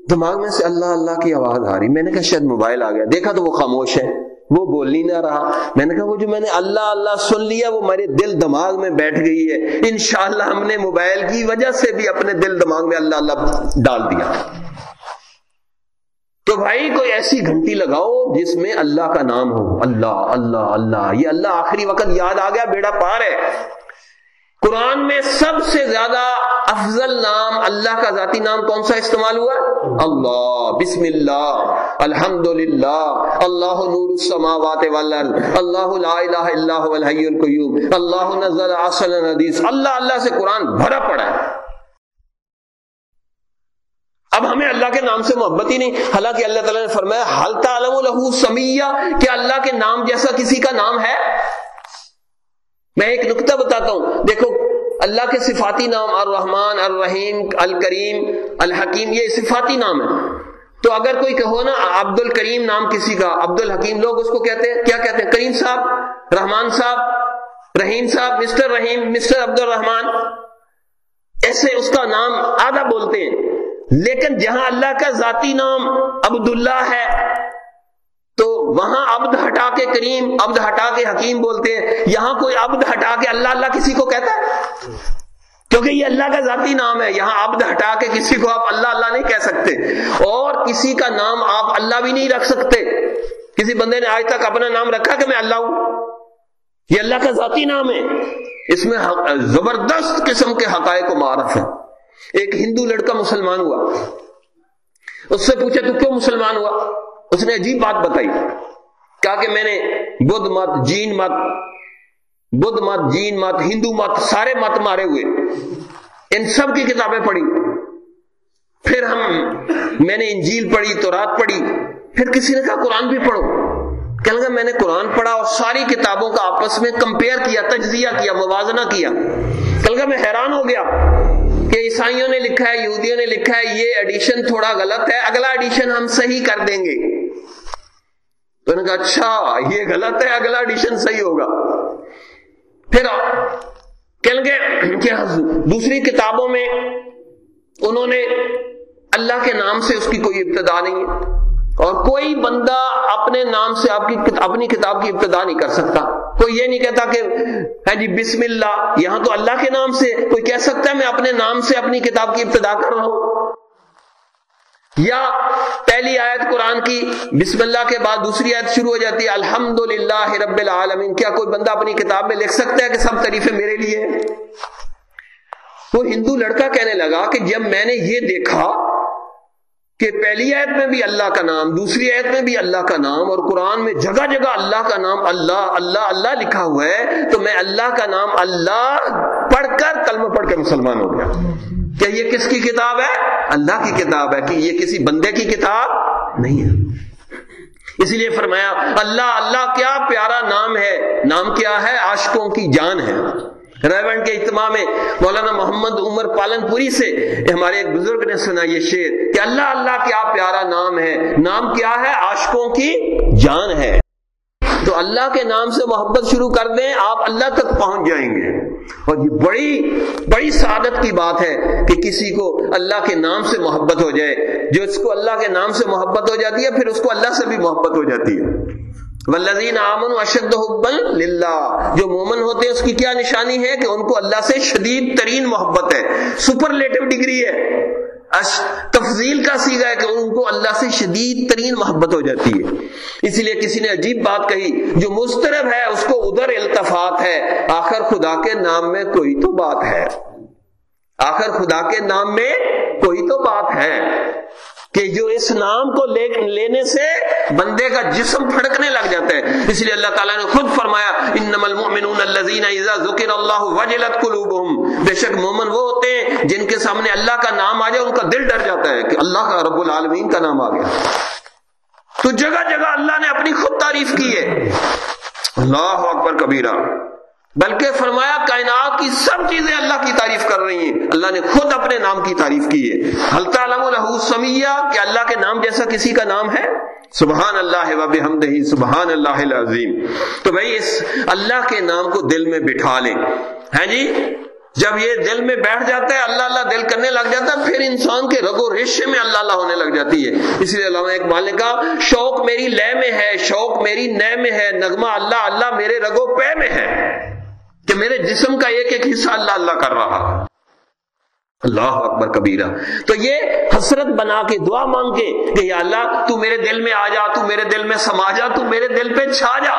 دماغ میں سے اللہ اللہ کی آواز آ رہی۔ میں نے کہا شاید موبائل آ گیا۔ دیکھا تو وہ خاموش ہے۔ وہ بول ہی نہ رہا۔ میں نے کہا وہ جو میں نے اللہ اللہ سن لیا وہ میرے دل دماغ میں بیٹھ گئی ہے۔ انشاءاللہ ہم نے موبائل کی وجہ سے بھی اپنے دل دماغ میں اللہ اللہ ڈال دیا۔ تو بھائی کوئی ایسی گھنٹی لگاؤ جس میں اللہ کا نام ہو۔ اللہ اللہ اللہ، یہ اللہ آخری وقت یاد آ گیا، بیڑا پار ہے۔ قرآن میں سب سے زیادہ افضل نام اللہ کا ذاتی نام کون سا استعمال ہوا؟ اللہ، بسم اللہ الحمد للہ اللہ نور السماوات والارض، اللہ لا الہ الا هو الحی القیوم، اللہ نزل اصل الحدیث اللہ اللہ سے قرآن بھرا پڑا ہے۔ اب ہمیں اللہ کے نام سے محبت ہی نہیں۔ حالانکہ اللہ تعالیٰ نے فرمایا، حل تعلم له سمیہ کہ اللہ کے نام جیسا کسی کا نام ہے؟ میں ایک نقطہ بتاتا ہوں۔ دیکھو، اللہ کے صفاتی نام الرحمن، الرحیم، الکریم، الحکیم، یہ صفاتی نام ہے تو اگر کوئی کہو نا عبد الکریم نام کسی کا عبد الحکیم لوگ اس کو کہتے ہیں، کیا کہتے ہیں؟ کریم صاحب، رحمان صاحب، رحیم صاحب، مسٹر رحیم، مسٹر عبد الرحمان ایسے اس کا نام آدھا بولتے ہیں۔ لیکن جہاں اللہ کا ذاتی نام عبداللہ ہے تو وہاں عبد ہٹا کے کریم، عبد ہٹا کے حکیم بولتے ہیں، یہاں کوئی عبد ہٹا کے اللہ اللہ کسی کو کہتا ہے؟ کیونکہ یہ اللہ کا ذاتی نام ہے، یہاں عبد ہٹا کے کسی کو آپ اللہ اللہ نہیں کہہ سکتے۔ اور کسی کا نام آپ اللہ بھی نہیں رکھ سکتے۔ کسی بندے نے آج تک اپنا نام رکھا کہ میں اللہ ہوں؟ یہ اللہ کا ذاتی نام ہے۔ اس میں زبردست قسم کے حقائق و معرف ہے ایک ہندو لڑکا مسلمان ہوا۔ اس سے پوچھا، تو کیوں مسلمان ہوا؟ اس نے عجیب بات بتائی۔ کہا کہ میں نے بدھ مت، جین مت، بدھ مت، جین مت، ہندو مت، سارے مت مارے ہوئے۔ ان سب کی کتابیں پڑھی۔ پھر ہم، میں نے انجیل پڑھی تو رات پڑھی۔ پھر کسی نے کہا، قرآن بھی پڑھو۔ کہ لگا، میں نے قرآن پڑھا اور ساری کتابوں کا آپس میں کمپیئر کیا، تجزیہ کیا، موازنہ کیا۔ کہ لگا، میں حیران ہو گیا۔ کہ عیسائیوں نے لکھا ہے، یہودیوں نے لکھا ہے، یہ ایڈیشن تھوڑا غلط ہے۔ اگلا ایڈیشن ہم صحیح کر دیں گے۔ تو نے کہا اچھا یہ غلط ہے، اگلا ایڈیشن صحیح ہوگا۔ پھر کہ دوسری کتابوں میں انہوں نے اللہ کے نام سے اس کی کوئی ابتدا نہیں ہے۔ اور کوئی بندہ اپنے نام سے آپ کی اپنی کتاب کی ابتدا نہیں کر سکتا۔ کوئی یہ نہیں کہتا کہ ہاں جی بسم اللہ، یہاں تو اللہ کے نام سے کوئی کہہ سکتا ہے میں اپنے نام سے اپنی کتاب کی ابتدا کر رہا ہوں۔ یا پہلی آیت قرآن کی بسم اللہ کے بعد دوسری آیت شروع ہو جاتی ہے الحمد للہ رب العالمین۔ کیا کوئی بندہ اپنی کتاب میں لکھ سکتا ہے کہ سب تعریفیں میرے لیے؟ وہ ہندو لڑکا کہنے لگا کہ جب میں نے یہ دیکھا کہ پہلی آیت میں بھی اللہ کا نام، دوسری آیت میں بھی اللہ کا نام اور قرآن میں جگہ جگہ اللہ کا نام، اللہ اللہ اللہ لکھا ہوا ہے، تو میں اللہ کا نام، اللہ پڑھ کر کلمہ پڑھ کر مسلمان ہو گیا۔ کیا یہ کس کی کتاب ہے؟ اللہ کی کتاب ہے کہ یہ کسی بندے کی کتاب نہیں ہے۔ اس لیے فرمایا، اللہ اللہ، کیا پیارا نام ہے؟ نام کیا ہے؟ عاشقوں کی جان ہے۔ ریون کے اجتماع میں مولانا محمد عمر پالن پوری سے ہمارے ایک بزرگ نے سنا یہ شعر کہ اللہ اللہ کیا پیارا نام ہے۔ نام کیا ہے؟ عاشقوں کی جان ہے۔ تو اللہ کے نام سے محبت شروع کر دیں، آپ اللہ تک پہنچ جائیں گے۔ اور یہ بڑی بڑی سعادت کی بات ہے کہ کسی کو اللہ کے نام سے محبت ہو جائے۔ جو اس کو اللہ کے نام سے محبت ہو جاتی ہے، پھر اس کو اللہ سے بھی محبت ہو جاتی ہے۔ ولزین امن اشد حبن للہ۔ جو مومن ہوتے ہیں، اس کی کیا نشانی ہے کہ ان کو اللہ سے شدید ترین محبت ہے۔ سپرلیٹو ڈگری ہے۔ تفضیل کا سیگا ہے کہ ان کو اللہ سے شدید ترین محبت ہو جاتی ہے۔ اس لیے کسی نے عجیب بات کہی، جو مسترب ہے، اس کو ادھر التفات ہے۔ آخر خدا کے نام میں کوئی تو بات ہے۔ آخر خدا کے نام میں کوئی تو بات ہے۔ کہ جو اس نام کو لینے سے بندے کا جسم پھڑکنے لگ جاتا ہے۔ اس لیے اللہ تعالیٰ نے خود فرمایا، انما المؤمنون الذين اذا الله وجلت قلوبهم بے شک مومن وہ ہوتے ہیں جن کے سامنے اللہ کا نام آ جائے، ان کا دل ڈر جاتا ہے کہ اللہ کا رب العالمین کا نام آ گیا۔ تو جگہ جگہ اللہ نے اپنی خود تعریف کی ہے۔ اللہ اکبر کبیرہ۔ بلکہ فرمایا کائنات کی سب چیزیں اللہ کی تعریف کر رہی ہیں۔ اللہ نے خود اپنے نام کی تعریف کی ہے۔ حلتا سمیہ کہ اللہ کے نام جیسا کسی کا نام ہے؟ سبحان اللہ وب ہمدہی سبحان اللہ العظیم۔ تو بھائی، اس اللہ کے نام کو دل میں بٹھا لیں۔ ہیں جی؟ جب یہ دل میں بیٹھ جاتا ہے، اللہ اللہ دل کرنے لگ جاتا ہے، پھر انسان کے رگو رشے میں اللہ اللہ ہونے لگ جاتی ہے۔ اس لیے علامہ اقبال نے کہا، شوق میری لے میں ہے، شوق میری نئے میں ہے، نغمہ اللہ اللہ میرے رگو پے میں ہے۔ کہ میرے جسم کا ایک ایک حصہ اللہ اللہ کر رہا اللہ اکبر کبیرہ۔ تو یہ حسرت بنا کے دعا مانگ کے کہ یا اللہ، تو میرے دل میں آ جا، تو میرے دل میں سما جا، تو میرے دل پہ چھا جا۔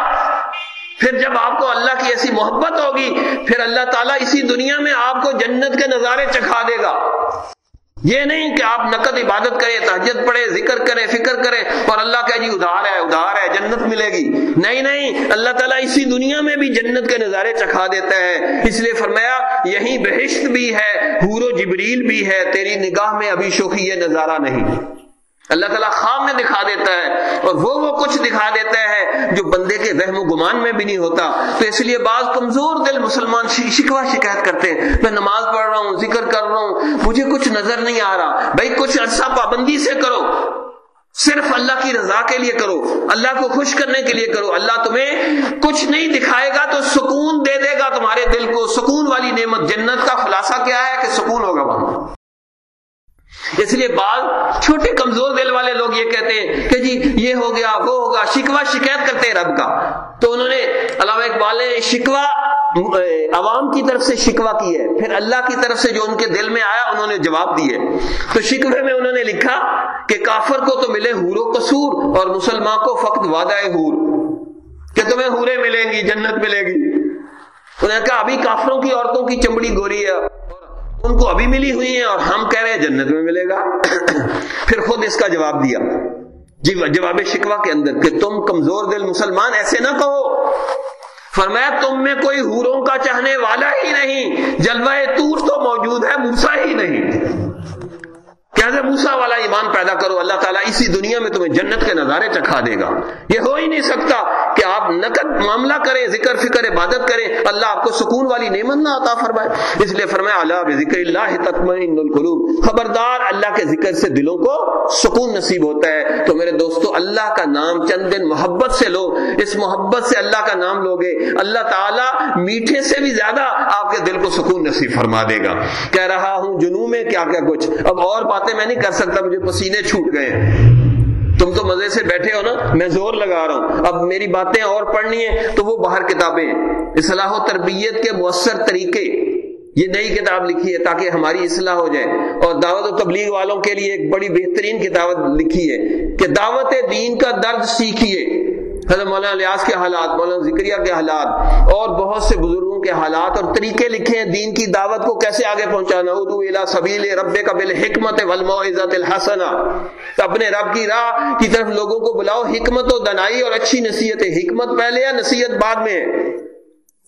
پھر جب آپ کو اللہ کی ایسی محبت ہوگی، پھر اللہ تعالیٰ اسی دنیا میں آپ کو جنت کے نظارے چکھا دے گا۔ یہ نہیں کہ آپ نقد عبادت کریں، تہجد پڑھے ذکر کریں، فکر کریں اور اللہ کہ جی ادھار ہے ادھار ہے، جنت ملے گی۔ نہیں نہیں، اللہ تعالیٰ اسی دنیا میں بھی جنت کے نظارے چکھا دیتا ہے۔ اس لیے فرمایا، یہی بہشت بھی ہے، حور و جبریل بھی ہے، تیری نگاہ میں ابھی شوخی یہ نظارہ نہیں۔ اللہ تعالیٰ خواب میں دکھا دیتا ہے اور وہ وہ کچھ دکھا دیتا ہے جو بندے کے وہم و گمان میں بھی نہیں ہوتا۔ تو اس لیے بعض کمزور دل مسلمان شکوا شکایت کرتے ہیں۔ میں نماز پڑھ رہا ہوں، ذکر کر رہا ہوں، مجھے کچھ نظر نہیں آ رہا۔ بھائی کچھ عرصہ پابندی سے کرو۔ صرف اللہ کی رضا کے لیے کرو۔ اللہ کو خوش کرنے کے لیے کرو۔ اللہ تمہیں کچھ نہیں دکھائے گا تو سکون دے دے گا تمہارے دل کو۔ سکون والی نعمت جنت کا خلاصہ کیا ہے کہ سکون ہوگا وہاں۔ اس لیے بعض چھوٹے کمزور دل والے لوگ یہ کہتے ہیں کہ جی یہ ہو گیا، وہ ہوگا شکوا شکایت کرتے ہیں رب کا۔ تو انہوں نے علامہ اقبال نے شکوا عوام کی طرف سے شکوا کی ہے، پھر اللہ کی طرف سے جو ان کے دل میں آیا، انہوں نے جواب دیے۔ تو شکوے میں انہوں نے لکھا کہ کافر کو تو ملے حور و قصور اور مسلمان کو فقط وعدہ حور، کہ تمہیں حورے ملیں گی، جنت ملے گی۔ انہوں نے کہا، ابھی کافروں کی عورتوں کی چمڑی گوری ہے۔ ان کو ابھی ملی ہوئی ہیں اور ہم کہہ رہے ہیں جنت میں ملے گا۔ پھر خود اس کا جواب دیا۔ جی جواب شکوا کے اندر کہ تم کمزور دل مسلمان ایسے نہ کہو۔ فرمایا، تم میں کوئی ہوروں کا چاہنے والا ہی نہیں، جلوہ تور تو موجود ہے، موسا ہی نہیں۔ کیسے موسا والا ایمان پیدا کرو، اللہ تعالیٰ اسی دنیا میں تمہیں جنت کے نظارے چکھا دے گا۔ یہ ہو ہی نہیں سکتا کہ آپ نقد معاملہ کریں، ذکر فکر، عبادت کریں، اللہ آپ کو سکون والی نعمت نہ عطا فرمائے۔ اس لیے فرمایا اللہ ذکر اللہ تطمئن القلوب خبردار، اللہ کے ذکر سے دلوں کو سکون نصیب ہوتا ہے۔ تو میرے دوستو، اللہ کا نام چند دن محبت سے لو۔ اس محبت سے اللہ کا نام لوگے۔ اللہ تعالیٰ میٹھے سے بھی زیادہ آپ کے دل کو سکون نصیب فرما دے گا۔ کہہ رہا ہوں جنو میں کیا کیا کچھ۔ اب اور باتیں باتیں میں نہیں کر سکتا، مجھے پسینے چھوٹ گئے۔ تم تو مزے سے بیٹھے ہو نا، میں زور لگا رہا ہوں۔ اب میری باتیں اور پڑھنی ہیں تو وہ باہر کتابیں ہیں۔ اصلاح و تربیت کے مؤثر طریقے۔ یہ نئی کتاب لکھی ہے تاکہ ہماری اصلاح ہو جائے۔ اور دعوت و تبلیغ والوں کے لیے ایک بڑی بہترین کتاب لکھی ہے کہ دعوت دین کا درد سیکھیے۔ حضرت مولانا الیاس کے حالات، مولانا ذکریہ کے حالات اور بہت سے بزرگوں کے حالات اور طریقے لکھے ہیں دین کی دعوت کو کیسے آگے پہنچانا۔ ادو الا سبیل رب کا بل حکمت والموعظت الحسنہ اپنے رب کی راہ کی طرف لوگوں کو بلاؤ، حکمت و دنائی اور اچھی نصیحت حکمت پہلے یا نصیحت بعد میں؟ ہے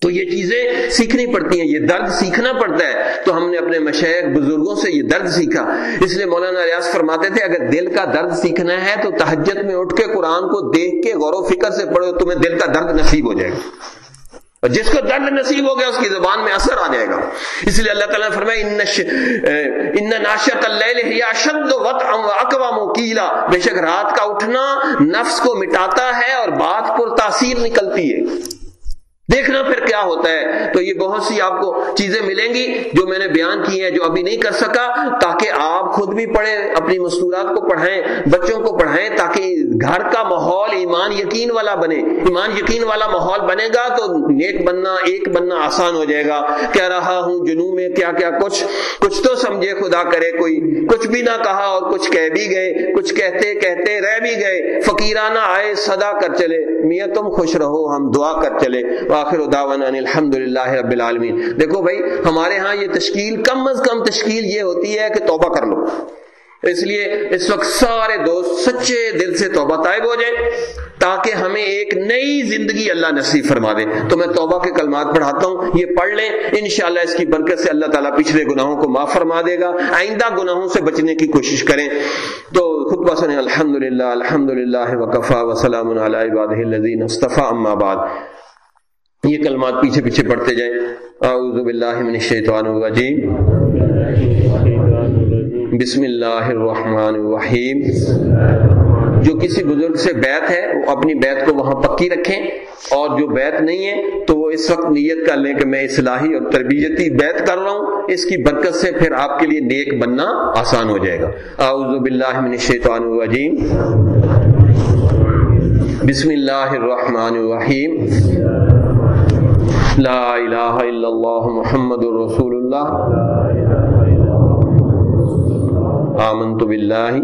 تو یہ چیزیں سیکھنی پڑتی ہیں، یہ درد سیکھنا پڑتا ہے۔ تو ہم نے اپنے مشیق بزرگوں سے یہ درد سیکھا۔ اس لیے مولانا ریاض فرماتے تھے، اگر دل کا درد سیکھنا ہے تو تہجت میں اٹھ کے قرآن کو دیکھ کے غور و فکر سے پڑھو، تمہیں دل کا درد نصیب ہو جائے گا۔ اور جس کو درد نصیب ہو گیا، اس کی زبان میں اثر آ جائے گا۔ اس لیے اللہ تعالیٰ نے فرمایا، ان ناشت اقوام کیلا بے شک رات کا اٹھنا نفس کو مٹاتا ہے اور بات پر تاثیر نکلتی ہے۔ دیکھنا پھر کیا ہوتا ہے۔ تو یہ بہت سی آپ کو چیزیں ملیں گی جو میں نے بیان کی ہیں، جو ابھی نہیں کر سکا، تاکہ آپ خود بھی پڑھیں، اپنی مستورات کو پڑھائیں، بچوں کو پڑھائیں، تاکہ گھر کا ماحول، ایمان یقین والا بنے۔ ایمان یقین والا ماحول بنے گا تو نیک بننا، ایک بننا آسان ہو جائے گا۔ کہہ رہا ہوں جنو میں کیا کیا کچھ کچھ تو سمجھے خدا کرے کوئی۔ کچھ بھی نہ کہا اور کچھ کہہ بھی گئے، کچھ کہتے کہتے رہ بھی گئے۔ فقیرانہ آئے، صدا کر چلے۔ میاں تم خوش رہو، ہم دعا کر چلے۔ آخر دعوانا الحمد للہ رب العالمین۔ دیکھو بھائی، ہمارے ہاں یہ تشکیل کم از کم تشکیل یہ ہوتی ہے کہ توبہ کر لو۔ اس لیے اس وقت سارے دوست سچے دل سے توبہ طائب ہو جائیں تاکہ ہمیں ایک نئی زندگی اللہ نصیب فرما دے۔ تو میں توبہ کے کلمات پڑھاتا ہوں، یہ پڑھ لیں۔ انشاءاللہ اس کی برکت سے اللہ تعالیٰ پچھلے گناہوں کو معاف فرما دے گا۔ آئندہ گناہوں سے بچنے کی کوشش کریں۔ تو خطبہ سنیں الحمد للہ الحمد للہ وقفا وسلام علیہ مصطفیٰ اما بعد۔ یہ کلمات پیچھے پیچھے پڑھتے جائیں۔ اعوذ باللہ من الشیطان الرجیم۔ بسم اللہ الرحمن الرحیم۔ جو کسی بزرگ سے بیت ہے، وہ اپنی بیت کو وہاں پکی رکھیں۔ اور جو بیت نہیں ہے، تو وہ اس وقت نیت کر لیں کہ میں اصلاحی اور تربیتی بیت کر رہا ہوں۔ اس کی برکت سے پھر آپ کے لیے نیک بننا آسان ہو جائے گا۔ اعوذ باللہ من الشیطان الرجیم۔ بسم اللہ الرحمن الرحیم۔ لا الہ الا اللہ محمد رسول اللہ آمنت باللہ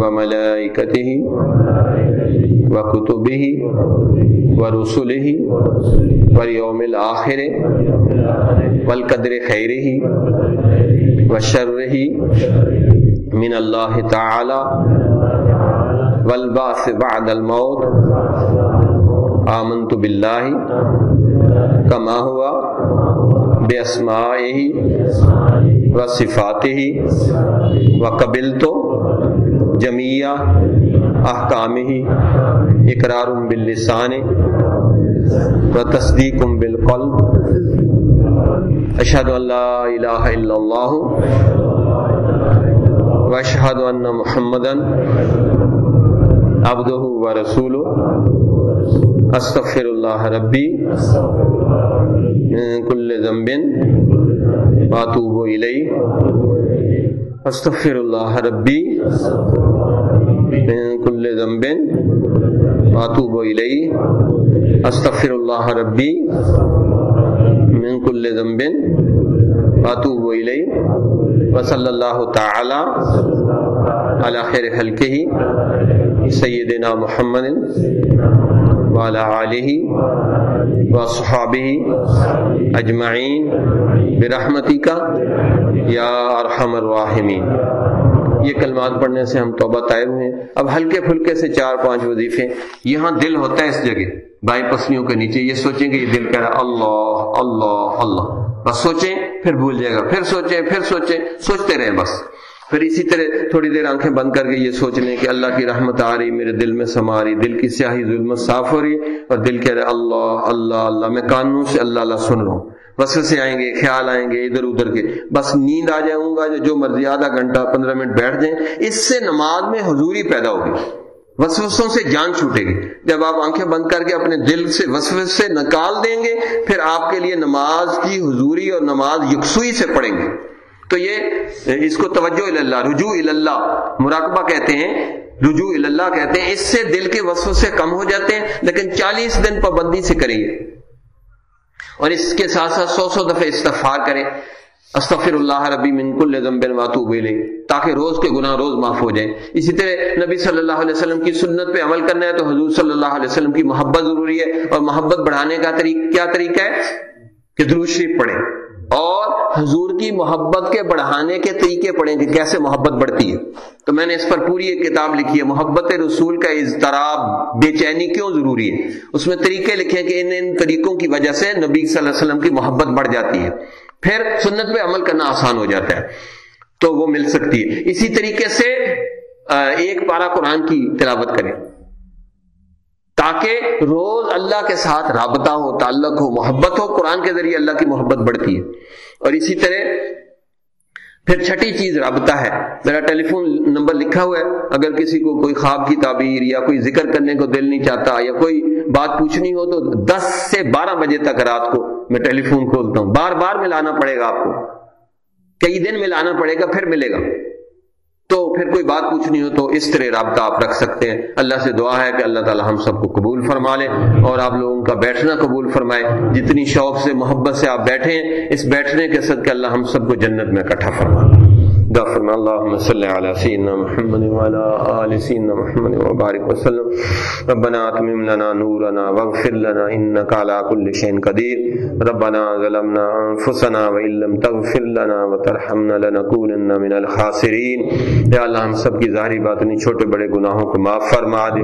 وملائکته وكتبه ورسله واليوم الآخر والقدر خيره وشره من الله تعالى والبعث بعد الموت آمنت باللہ کما ہوا بے اسماعی و صفاتی و قبل تو جمیہ احکام ہی اقرار باللسان و تصدیق بالقلب اشہد اللہ الہ الا اللہ و اشہد ان محمدن عبدہ و رسولہ۔ استغفر اللہ ربی کل ذنب واتوب الی استغفر اللہ ربی کل ذنب واتوب الی استغفر اللہ ربی۔ من کل ذنب واتوب الی وصلی اللہ تعالی علی خیر خلقہ سیدنا محمد والا علیہ و اجمعین برحمتی کا یا ارحم الراحمین یہ کلمات پڑھنے سے ہم توبہ طائب ہوئے۔ اب ہلکے پھلکے سے چار پانچ وظیفے۔ یہاں دل ہوتا ہے اس جگہ، بائیں پسلیوں کے نیچے۔ یہ سوچیں کہ یہ دل کہہ رہا اللہ اللہ اللہ۔ بس سوچیں۔ پھر بھول جائے گا۔ پھر سوچیں پھر سوچیں، سوچتے رہیں بس۔ پھر اسی طرح تھوڑی دیر آنکھیں بند کر کے یہ سوچ لیں کہ اللہ کی رحمت آ رہی، میرے دل میں سما رہی، دل کی سیاہی ظلمت صاف ہو رہی اور دل کہہ رہے اللہ اللہ اللہ، میں قانون سے اللہ اللہ سن رہا ہوں۔ بس سے آئیں گے، خیال آئیں گے ادھر ادھر کے۔ بس نیند آ جاؤں گا جو مرضی آدھا گھنٹہ، پندرہ منٹ بیٹھ جائیں۔ اس سے نماز میں حضوری پیدا ہوگی۔ وسوسوں سے جان چھوٹے گی۔ جب آپ آنکھیں بند کر کے اپنے دل سے وسوس سے نکال دیں گے، پھر آپ کے لیے نماز کی حضوری اور نماز یکسوئی سے پڑھیں گے۔ تو یہ، اس کو توجہ اللہ، رجوع اللہ، مراقبہ کہتے ہیں۔ رجوع اللہ کہتے ہیں۔ اس سے دل کے وصف سے کم ہو جاتے ہیں، لیکن چالیس دن پابندی سے کریے اور اس کے ساتھ ساتھ سو سو دفعہ استغفار کریں۔ استغفر اللہ ربی من کل ذنب واتوب الیہ، تاکہ روز کے گناہ روز معاف ہو جائیں۔ اسی طرح نبی صلی اللہ علیہ وسلم کی سنت پہ عمل کرنا ہے تو حضور صلی اللہ علیہ وسلم کی محبت ضروری ہے۔ اور محبت بڑھانے کا طریقہ کیا طریقہ ہے؟ کہ درود شریف پڑھیں۔ اور حضور کی محبت کے بڑھانے کے طریقے پڑھیں کہ کیسے محبت بڑھتی ہے۔ تو میں نے اس پر پوری ایک کتاب لکھی ہے، محبت رسول کا اضطراب، بے چینی کیوں ضروری ہے؟ اس میں طریقے لکھے کہ ان ان طریقوں کی وجہ سے نبی صلی اللہ علیہ وسلم کی محبت بڑھ جاتی ہے۔ پھر سنت پہ عمل کرنا آسان ہو جاتا ہے۔ تو وہ مل سکتی ہے۔ اسی طریقے سے ایک پارا قرآن کی تلاوت کریں۔ تاکہ روز اللہ کے ساتھ رابطہ ہو، تعلق ہو، محبت ہو، قرآن کے ذریعے اللہ کی محبت بڑھتی ہے۔ اور اسی طرح پھر چھٹی چیز رابطہ ہے۔ میرا ٹیلی فون نمبر لکھا ہوا ہے۔ اگر کسی کو کوئی خواب کی تعبیر یا کوئی ذکر کرنے کو دل نہیں چاہتا یا کوئی بات پوچھنی ہو تو دس سے بارہ بجے تک رات کو میں ٹیلی فون کھولتا ہوں۔ بار بار ملانا پڑے گا آپ کو۔ کئی دن ملانا پڑے گا، پھر ملے گا۔ تو پھر کوئی بات پوچھنی ہو تو اس طرح رابطہ آپ رکھ سکتے ہیں۔ اللہ سے دعا ہے کہ اللہ تعالی ہم سب کو قبول فرما لے اور آپ لوگوں کا بیٹھنا قبول فرمائے۔ جتنی شوق سے، محبت سے آپ بیٹھیں، اس بیٹھنے کے صدقے اللہ ہم سب کو جنت میں اکٹھا فرما لے غفر اللهم صل على سيدنا محمد وعلى آل سيدنا محمد وبارك وسلم. ربنا اتمم لنا نورنا واغفر لنا انك على كل شيء قدير. ربنا ظلمنا انفسنا وان لم تغفر لنا وترحمنا لنكونن من الخاسرين. یا اللہ ہم سب کی ظاہری باطنی چھوٹے بڑے گناہوں کو معاف فرما دے۔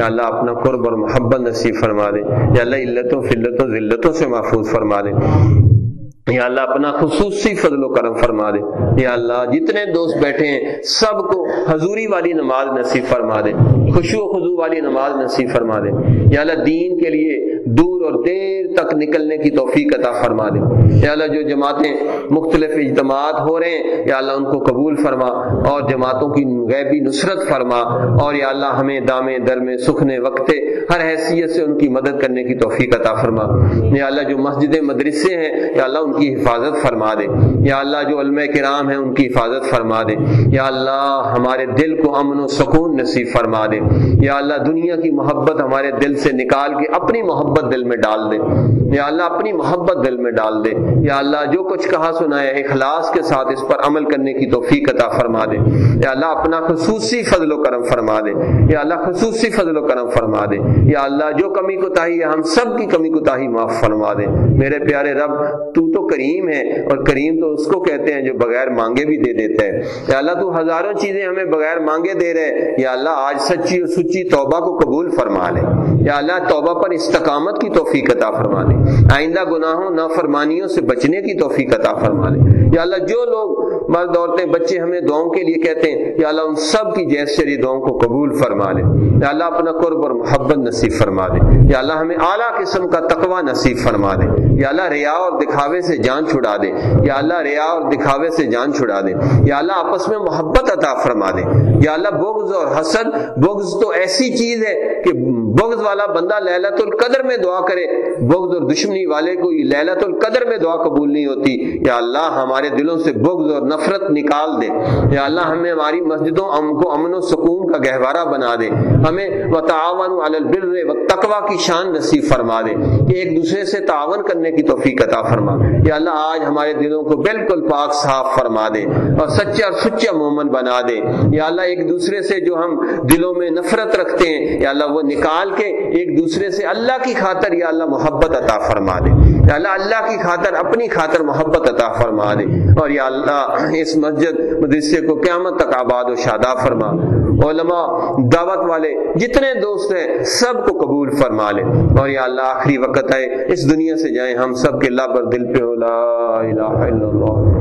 یا اللہ، اپنا قرب اور محبت نصیب فرما دے۔ یا اللہ، علتوں، فلتوں، ذلتوں سے محفوظ فرما دے۔ یا اللہ اپنا خصوصی فضل و کرم فرما دے۔ یا اللہ جتنے دوست بیٹھے ہیں، سب کو حضوری والی نماز نصیب فرما دے۔ خوشو و خضو والی نماز نصیب فرما دے۔ یا اللہ دین کے لیے دور اور دیر تک نکلنے کی توفیق عطا فرما دے۔ یا اللہ جو جماعتیں مختلف اجتماعات ہو رہے ہیں، یا اللہ ان کو قبول فرما اور جماعتوں کی غیبی نصرت فرما اور یا اللہ ہمیں دامے، در میں سکھنے وقتے ہر حیثیت سے ان کی مدد کرنے کی توفیق عطا فرما۔ یا اللہ جو مسجد مدرسے ہیں، یا اللہ ان کی حفاظت فرما دے۔ یا اللہ، جو علماء کرام ہیں، ان کی حفاظت فرما دے۔ یا اللہ، ہمارے دل کو امن و سکون نصیب فرما دے۔ یا اللہ، دنیا کی محبت ہمارے دل سے نکال کے اپنی محبت دل میں ڈال دے۔ یا اللہ، اپنی محبت دل میں ڈال دے۔ یا اللہ، جو کچھ کہا سنا ہے، اخلاص کے ساتھ اس پر عمل کرنے کی توفیق عطا فرما دے۔ یا اللہ، اپنا خصوصی فضل و کرم فرما دے۔ یا اللہ، خصوصی فضل و کرم فرما دے۔ یا اللہ، جو کمی کو تاہی ہے، ہم سب کی کمی کو تاہی معاف فرما دے۔ میرے پیارے رب، تو تو کریم ہے اور کریم تو اس کو کہتے ہیں جو بغیر مانگے بھی دے دیتا ہے۔ یا اللہ تو ہزاروں چیزیں ہمیں بغیر مانگے دے رہے یا اللہ آج سچی اور سچی توبہ کو قبول فرما لے۔ یا اللہ توبہ پر استقامت کی توفیق عطا فرما دے آئندہ گناہوں، نافرمانیوں سے بچنے کی توفیق عطا فرما دے یا اللہ جو لوگ مرد عورتیں، بچے ہمیں دعاؤں کے لیے کہتے ہیں، یا اللہ ان سب کی جیس شری دعاؤں کو قبول فرما لے۔ یا اللہ اپنا قرب اور محبت نصیب فرما دے۔ یا اللہ ہمیں اعلیٰ قسم کا تقوی نصیب فرما دے۔ یا اللہ ریا اور دکھاوے سے جان چھڑا دے۔ یا اللہ ریا اور دکھاوے سے جان چھڑا دے۔ یا اللہ آپس میں محبت عطا فرما دے۔ یا اللہ بغض اور حسد، بغض تو ایسی چیز ہے کہ بغض والا بندہ لہلت القدر میں دعا کرے۔ بغض اور دشمنی والے کو لہلت القدر میں دعا قبول نہیں ہوتی۔ یا اللہ ہمارے دلوں سے بغض اور نفرت نکال دے۔ یا اللہ ہمیں ہماری مسجدوں کو امن و سکون کا گہوارہ بنا دے۔ ہمیں و تعاون علی البر و تقوا کی شان نصیب فرما دے۔ کہ ایک دوسرے سے تعاون کرنے کی توفیق عطا فرما۔ یا اللہ آج ہمارے دلوں کو بالکل پاک صاف فرما دے اور سچا اور سچا مومن بنا دے۔ یا اللہ ایک دوسرے سے جو ہم دلوں میں نفرت رکھتے ہیں، یا اللہ وہ نکال کے ایک دوسرے سے اللہ کی خاطر یا اللہ محبت عطا فرما دے۔ یا اللہ اللہ کی خاطر اپنی خاطر محبت عطا فرما دے۔ اور یا اللہ اس مسجد مدرسے کو قیامت تک آباد و شاداب فرما۔ علماء، دعوت والے جتنے دوست ہیں، سب کو قبول فرما لے۔ اور یا اللہ آخری وقت ہے اس دنیا سے جائیں، ہم سب کے اللہ پر دل پہ لا الہ الا اللہ